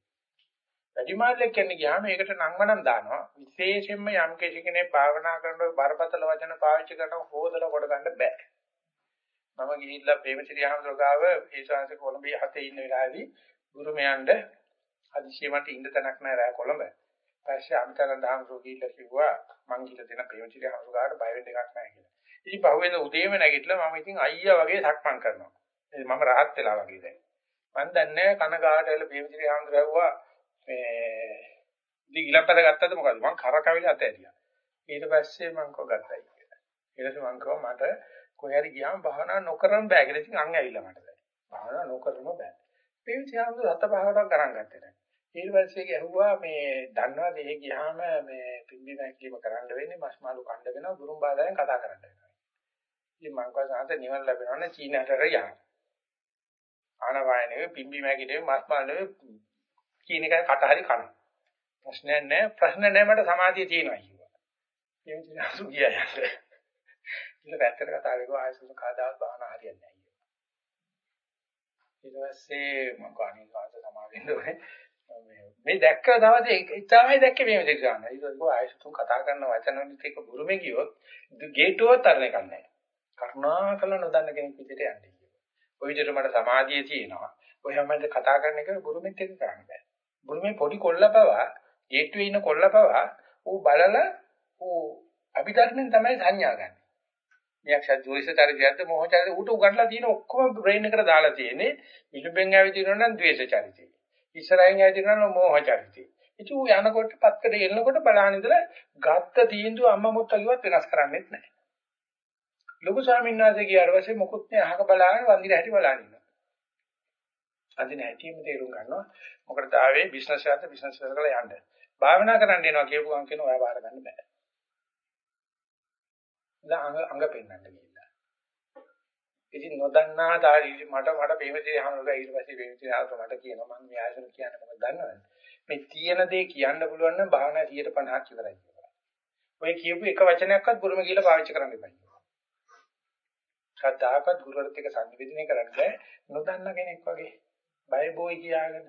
වැඩිමාල්ලෙක් කියන්නේ ගියාම ඒකට නංවනම් දානවා. විශේෂයෙන්ම යම් කෙනෙක් භාවනා කරනකොට බරපතල වචන පාවිච්චි කරනකොට හොදලා කොට ගන්න බෑ. මම ගිහිල්ලා ප්‍රේමචිරිය හඳුරගාව ඒ ශාංශ කොළඹේ හතේ ඉන්න වෙලාවේදී ගුරුමයන්ට අදිශියමට ඉන්න තැනක් නැහැ රෑ කොළඹ. පස්සේ අමිතරන් දහම්සෝ ගිහිල්ලා කිව්වා මං හිත දෙන ප්‍රේමචිරිය හමුගාට බය වෙන්න එකක් නැහැ කියලා. ඉතින් පහුවෙන්ද උදේම නැගිටලා මම ඉතින් අයියා වගේ සක්මන් කරනවා. මම rahat වෙලා වගේ දැන්. මං දන්නේ කනගාට වෙලා ප්‍රේමචිරිය හමුගාවුවා මේ දිගිලප්පද ගත්තද මොකද මං කරකවිලා අතෑරියා. ඊට පස්සේ මං කො ගත්තයි කියලා. ඊට පස්සේ මං කිව්වා මට කොහේ හරි ගියාම භාවනා නොකරම බෑ කියලා. ඉතින් අං ඇවිල්ලා මට දැන්. භාවනා නොකරම බෑ. ප්‍රේමචිරිය හමුගාව හත පහකට ගණන් ගත්තේ නැහැ. ඊට පස්සේ ඇහුවා මේ දන්නවද එහෙ ගියාම මේ පිම්බි මැක්ලිම කරන්න වෙන්නේ මස් මාළු කණ්ඩ වෙනවා බුරුම් බාධායෙන් කතා කරන්න වෙනවා. ඉතින් මං කව සාන්ත නිවන ලැබෙනවනේ චීනට යන්න. ආනවායනේ පිම්බි මැකිලේ මස් මාළු කීන එකයි කට හරි කන. ප්‍රශ්නයක් නැහැ ප්‍රශ්න නැහැ මට සමාධිය තියෙනවා කිව්වා. මේ විදිහට අසු ගියා යන්න. ඉතින් පැත්තට කතා කරගුවා ආයෙත් කාදාවත් බාහන හරියන්නේ නැහැ. ඊට පස්සේ මම කණේ කාට සමාවෙන්න ඕනේ. මේ දැක්ක දවසේ තමයි දැක්කේ මේ විදිහට ගන්න. ඒක ඒක ආයසතුන් කතා කරන වචන වලින් එක බුරුමේ ගියොත් ගේට්ටුවත් අරණ එකක් නැහැ. කරුණාකර නොදන්න කෙනෙක් විදිහට යන්නේ කියනවා. ওই විදිහට මට සමාධිය තියෙනවා. ඔය හැමදේම කතා කරන එක බුරුමෙත් එක කරන්න බෑ. බුරුමේ පොඩි කොල්ලපවා ගේට්ටුවේ ඉන්න කොල්ලපවා ඌ බලලා ඌ අභිධර්මෙන් තමයි සංඥා ගන්න. මෙයක් ද්වේෂ චරිතයක්ද මොහ චරිතය ඌට උගන්ලා තියෙන ඔක්කොම බ්‍රේන් එකට දාලා තියෙන්නේ. විලුඹෙන් ඇවිදිනවා නම් ද්වේෂ චරිතය. ඉස්සරහින් ඇවිදිනවා නම් මෝහ චරිතය. ඉතින් ඌ යනකොට පත්කඩ එනකොට බලහන් ඉඳලා ගත්ත තීන්දුව අම්මා මුත්තා කිව්වත් වෙනස් කරන්නේත් නැහැ. ලොකු ස්වාමීන් වහන්සේ ගියාට පස්සේ මොකුත් නෑ අහක බලාගෙන වන්දින හැටි බලන ඉන්නවා. අදින හැටිම තේරුම් ගන්නවා. මොකටද ආවේ බිස්නස් එකකට බිස්නස් එකට කරලා යන්න. භාවනා කරන්න එනවා කියපු ගමන් කියන ඔයා බාර ගන්න බෑ. ළඟ අඟ පෙන්නන්න කියලා. ඉතින් නොදන්නා දාරි මට මට ප්‍රේමදී අහනවා ඊට පස්සේ ප්‍රේමදී ආවම මට කියනවා මම මේ ආයතන කියන්නේ මොකක්ද දන්නවද? මේ තියෙන දේ කියන්න පුළුවන් නම් භාවනා 150ක් ඉවරයි කියලා. ඔය කියපු එක වචනයක්වත් බුරුම කියලා පාවිච්චි කරන්න එපා. කතාවකත් ගුරුවරත් එක්ක සංවේදනය කරන්න බෑ. නොදන්න කෙනෙක් වගේ. බය බොයි කියාගෙන.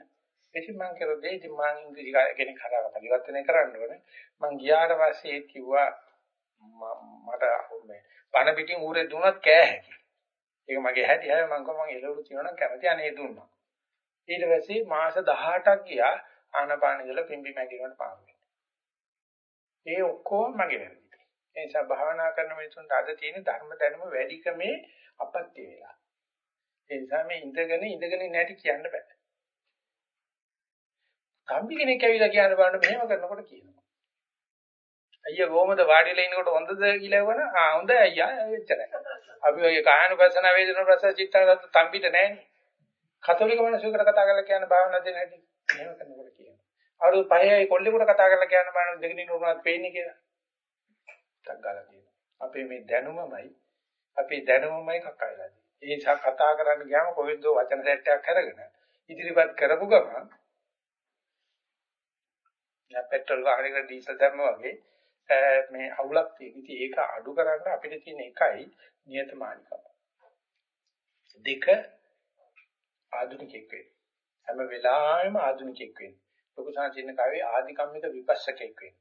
ඉතින් මම කරොත් ඉතින් මම ඉංග්‍රීසි කෙනෙක් හදාගන්න පරිවර්තනය කරන්න ඕනේ. මම ගියාට පස්සේ කිව්වා මට මේ පණ පිටින් ඌරේ දුන්නත් කෑ හැකි ඒක මගේ හැටි හැබැයි මම කොහොමද එළවලු තියනවා කැමති අනේ දුන්නා ඊට පස්සේ මාස 18ක් ගියා ආනපාන ඉඳලා පිම්බි මැගිනවට පාර ඒ ඔක්කොම මගේ වැරදි ඒ නිසා භාවනා කරන මිනිසුන්ට අද තියෙන ධර්ම දැනුම වැඩිකමේ අපත්‍ය වෙලා. ඒ නිසා මේ ඉඳගෙන ඉඳගෙන නැටි කියන්න බෑ. කම්බි කෙනෙක් ඇවිල්ලා කියන්න බලන්න මෙහෙම කරනකොට කියනවා. අයියා කොහොමද වාඩිලා ඉන්නකොට හොඳද කියලා වුණ ආ හොඳයි අයියා එච්චරයි. අපි ඔය කායනුපසන වේදන ප්‍රස චිත්තන තම්බිට නැහැනේ. කතෝලික මිනිස්සුන්ට කතා කරලා කියන භාවනා දෙන හැටි මෙහෙම කරනකොට කියනවා. අවුරුදු 5යි කොල්ලෙකුට කතා කරලා කියන බාන දෙකකින් උනත් පේන්නේ කියලා. ටක් ගාලා තියෙනවා. අපේ මේ දැනුමමයි අපේ දැනුමමයි කක්කයිලා තියෙන්නේ. ඒ නිසා කතා කරන්න ගියාම කොහෙන්ද වචන සෙට් එකක් අරගෙන ඉදිරිපත් කරපු ගමන් යා පෙට්‍රල් වාහනයකට ඩීසල් දැම්ම වගේ මේ අවුලක් තියෙන. ඉතින් ඒක අඩු කරන්න අපිට තියෙන එකයි නියතමානිකම. දෙක ආධුනිකෙක් වෙන්න. හැම වෙලාවෙම ආධුනිකෙක් වෙන්න. ලොකු සංචින්න කවේ ආධිකම්මික විපස්සකෙක් වෙන්න.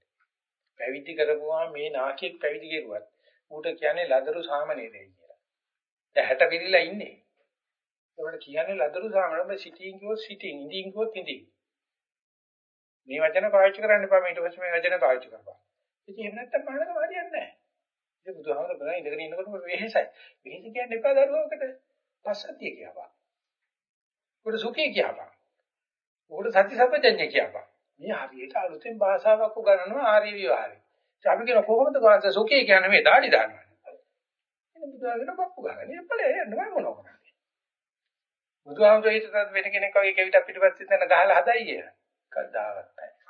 පැවිදි කරපුවා මේ නාකියෙක් පැවිදි කෙරුවත් ඌට කියන්නේ ලදරු සාමනීරයි කියලා. දැන් 60 පිළිලා ඉන්නේ. ඒකට කියන්නේ ලදරු සාමනීර සිටින් කිව්වොත් සිටින් ඉඳින් කිව්වොත් ඉඳින්. මේ වචන පාවිච්චි කරන්න එපා ඊට පස්සේ මේ වචන පාවිච්චි කරපන්. ඉතින් එහෙම නැත්තම් මහානක හරියන්නේ නැහැ. ඒ බුදුහාමර බලන ඉඳගෙන ඉන්නකොට වෙහෙසයි. වෙහෙස කියන්නේ එපා දරුවකට පස්සතිය කියපන්. උඩ සුඛය කියපන්. උඩ සති සම්පජඤ්ඤය කියපන්. මේ හරියට අලුතෙන් භාෂාවක් උගන්වනවා ආර්ය විවහාරය. ඉතින් අපි කියන කොහොමද වාස සුඛය කියන්නේ මේ দাঁඩි දානවා. එන්න බුදුහාගෙන පප්පු ගන්න. ඉපලේ යන්න මම මොනව කරන්නේ. බුදුහාමුදුරේ හිතත් වෙන කෙනෙක් වගේ කෙවිත පිටිපස්සේ තන ගහලා හදයි කිය. කද්දාවත් නැහැ.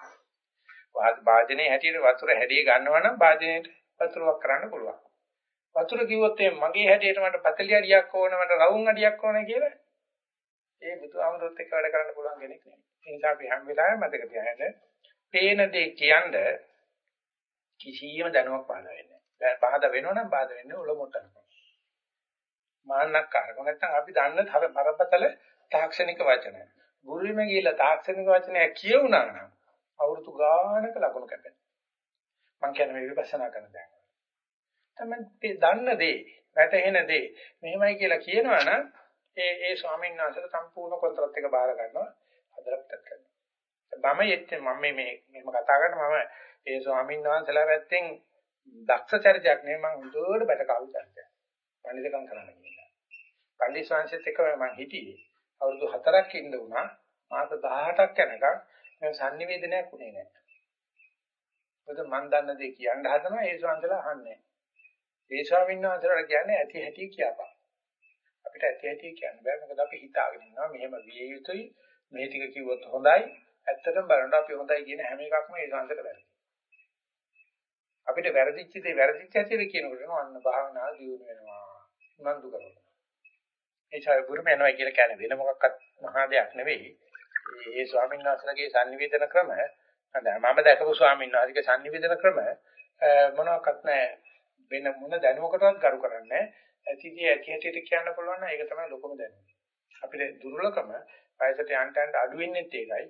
වාද වාදනේ හැටියට වතුර හැඩිය ගන්නවා නම් වාදනයේට වතුරක් කරන්න පුළුවන්. වතුර කිව්වොත් මගේ හැටියට මට පතලිය අඩියක් ඕන මට රවුම් අඩියක් ඕන කියලා ඒ බුදුහාමුදුරුත් එක්ක වැඩ කරන්න පුළුවන් කෙනෙක් නෙවෙයි. ඒ නිසා අපි හැම වෙලාවෙම මතක තියාගන්න පේන දේ කියන්න කිසියම් දැනුවක් පහළ වෙන්නේ නැහැ. බාධා වෙනවනම් බාධා වෙන්නේ උල මොට්ටන. මාන්නක්කාරක නැත්නම් අපි දන්න තර බරපතල තාක්ෂණික වචන. ගුරුවිම ගිහිල්ලා තාක්ෂණික වචනය කියවුණා නම් අවුරුදු ගානක ලකුණු කැපෙනවා. මම කියන්නේ මේ විපස්සනා කරන දැන්. තමයි දන්න දේ, වැටහෙන දේ මෙහෙමයි කියලා කියනවා නම් ඒ ඒ ස්වාමීන් වහන්සේට සම්පූර්ණ කොන්ත්‍රාත් එක බාර ගන්නවා හදලා පිටත් කරනවා. මම යෙත්තේ මම මේ මෙහෙම කතා කරන මම ඒ ස්වාමීන් වහන්සේලා පැත්තෙන් දක්ෂ චරිතයක් නෙමෙයි මම හොඳට බැට කවු චරිතයක්. පඬිතුකම් කරන්න කියලා. පඬිස් වංශෙත් එක්ක මම හිටියේ. අවුරුදු 4ක් ඉන්න උනා. මාස 18ක් යනකම් මම sannivedanayak උනේ නැහැ. මොකද මන් දන්න දේ කියන්න හදනවා ඒ ස්වාමීන්වහන්සේලා අහන්නේ. ඒ ස්වාමීන් වහන්සේලාට කියන්නේ ඇති හැටි කියපන්. අපිට ඇති ඇති කියන්න බෑ. මොකද අපි හිතාගෙන ඉන්නවා මෙහෙම විය යුතුයි. මේ ටික කිව්වොත් හොඳයි. ඇත්තටම බලන්න අපි හොඳයි කියන හැම එකක්ම ඒ සංසකට වැරදි. අපිට වැරදිච්ච දේ වැරදිච්ච ඇතිද කියනකොට අන්න භාවනාව දියුණු වෙනවා. උනන්දු කරනවා. ඒ ඡාය බුරුම යනවා කියලා කියන්නේ වෙන මොකක්වත් මහා දෙයක් නෙවෙයි. ඒ ස්වාමීන් වහන්සේලාගේ sannivedana ක්‍රම මම දැකපු ස්වාමීන් වහන්සේගේ sannivedana ක්‍රම මොනවාක්වත් නැහැ වෙන මොන දැනුමකටවත් කරු කරන්නේ ඇතිදී ඇති හැටියට කියන්න පුළුවන් නම් ඒක තමයි ලොකුම දැනුම. අපිට දුර්ලභම වයසට යන්න යන්න අඩු වෙන්නේ ඒකයි.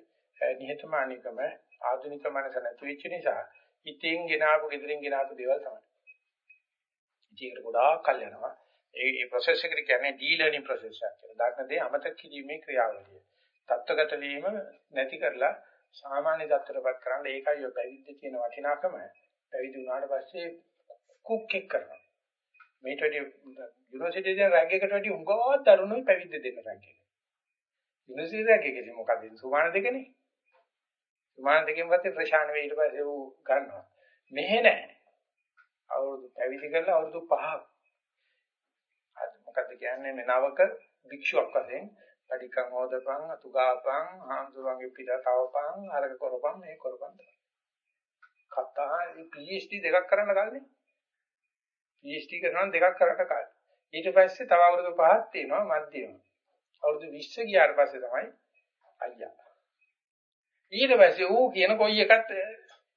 නිහතමානීකම ආධුනික මනස නැති වෙච්ච නිසා ඉතින් ගෙනාවු ගෙදරින් ගෙනාවු දේවල් තමයි. ජීවිත ගොඩාක් කල් යනවා. ඒ ඒ process එකට කියන්නේ ඩී-ලර්නින් process එකක් කියලා. දාන්න දේ අමතක කිරීමේ ක්‍රියාවලිය. தත්ත්වගත වීම නැති කරලා සාමාන්‍ය தත්ත්වයටපත් කරන්න ඒකයි ඔය පැවිද්ද කියන වටිනාකම. පැවිදි වුණාට පස්සේ කුක් එක් කරනවා. මේට වැඩි යුනිවර්සිටි එකේ රැග් එකට වැඩි උංගවත් දරුණුයි පැවිද්ද දෙන්න රැග් එක. යුනිවර්සිටි රැග් එකේ මොකද සුමාන දෙකනේ. විමාන දෙකෙන් පස්සේ ප්‍රශාන වේ ඊට පස්සේ ඌ ගන්නවා. මෙහෙ නෑ. අවුරුදු පැවිදි කරලා අවුරුදු 5ක්. අද මොකද කියන්නේ මේ නවක භික්ෂුවක් වශයෙන් පඩිකම් හොදපන් අතුගාපන් හාමුදුරන්ගේ පිට තවපන් අරක කරපන් මේ කරපන්. කතා PhD දෙකක් කරන්න කලින් PhD කරනවා දෙකක් කරකට කලින් ඊට පස්සේ තව අවුරුදු පහක් තියෙනවා මධ්‍යම. අවුරුදු 20 ගියාට පස්සේ තමයි අයියා. ඊට පස්සේ ඌ කියන කොයි එකත්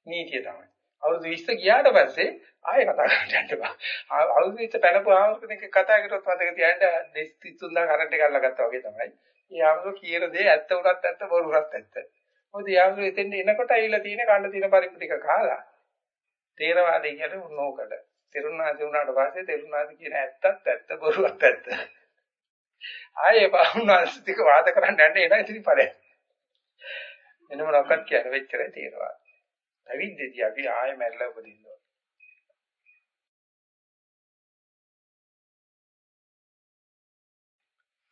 නීතිය තමයි. අවුරුදු 20 ගියාට පස්සේ ආයෙ කතා කරන්න යන්න බා. අවුරුදු 20 පැනපු ආවුරුදු දෙක කතා කරොත් මතක තියාගන්න දෙස් 33000 කරන්ට් එක අල්ලගත්තා වගේ තමයි. ඒ ආවුරුදු කියන දේ ඇත්ත උනත් ඇත්ත බොරු උනත් ඇත්ත. මොකද ඒ ආවුරුදු එතෙන් එනකොට ඇවිල්ලා තියෙන කන්න තියෙන පරිප්පු ටික කාලා. තේරවාදී කියන්නේ උන්නෝකට. තෙරුණාදී උනාට පස්සේ තෙරුණාදී කියන ඇත්තත් ඇත්ත බොරුවත් ඇත්ත. ආයේ බාහුනාස් ටික වාද කරන්න යන්න එනවා ඉතින් පරේ. එනම මොකක්වත් කියන වෙච්චරයි තේරවා. පැවිද්දේදී අපි ආයෙ මැරිලා උපදින්න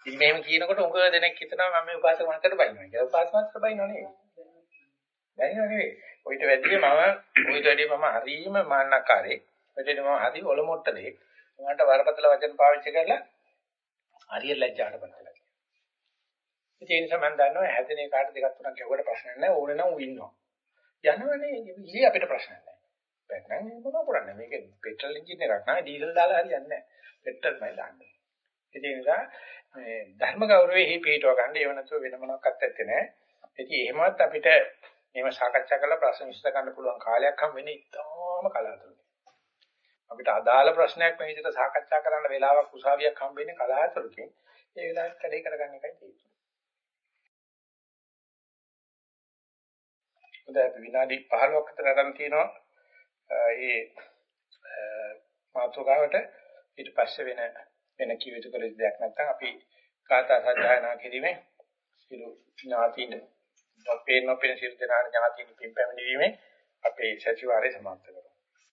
ඉතින් මෙහෙම කියනකොට උඟ දෙනෙක් හිතනවා මම මේ උපාසක මනසට බයිනවා කියලා. උපාසක මනසට බයිනෝ නෙවෙයි. බයිනෝ නෙවෙයි. ඔయిత වැඩිය මම ඔయిత වැඩිය මම හරීම මාන්නකාරේ. වැඩිය මම හරි ඔලොමොට්ටලේ. මට වරපතල වචන පාවිච්චි කරලා හරිය ලැජ්ජාට බඳලා. ඒ නිසා මම දන්නවා හැදෙන එකට දෙකක් තුනක් යවකට ප්‍රශ්න නැහැ. ඕනේ නම් උ ඉන්නවා. යනවනේ ඉලි අපිට ප්‍රශ්න නැහැ. නැත්නම් මොනවා කරන්නේ? මේක පෙට්‍රල් එන්ජින් එකක් නෑ ඩීසල් දාලා හරියන්නේ නැහැ. පෙට්‍රල්මයි දාන්නේ. ඒ නිසා මේ ධර්ම ගෞරවයේ හි පිටව ගන්න ඒව නැතුව වෙන මොනක්වත් ඇත්තේ නැහැ. ඉතින් එහෙමවත් අපිට මේව සාකච්ඡා කරලා ප්‍රශ්න විසඳ ගන්න පුළුවන් කාලයක් හම් වෙන්නේ ඉතාම කලාතුරකින්. අපිට අදාළ ප්‍රශ්නයක් මේ විදිහට සාකච්ඡා කරන්න වෙලාවක් උසාවියක් හම් වෙන්නේ කලාතුරකින්. ඒ වෙලාවට කඩේ කරගන්න එකයි තියෙන්නේ. හොඳයි අපි විනාඩි 15ක් විතර අරන් තිනවා. ඒ මාතෘකාවට ඊට පස්සේ වෙන වෙන කිව යුතු කළ දෙයක් නැත්නම් අපි කාථා සජ්ජායනා කිරීමේ සිළු ඥාතින අපේ නොපෙන සිල් දනාර ඥාතින පින් පැමිණීමේ අපේ සතිವಾರය සමාප්ත කරමු.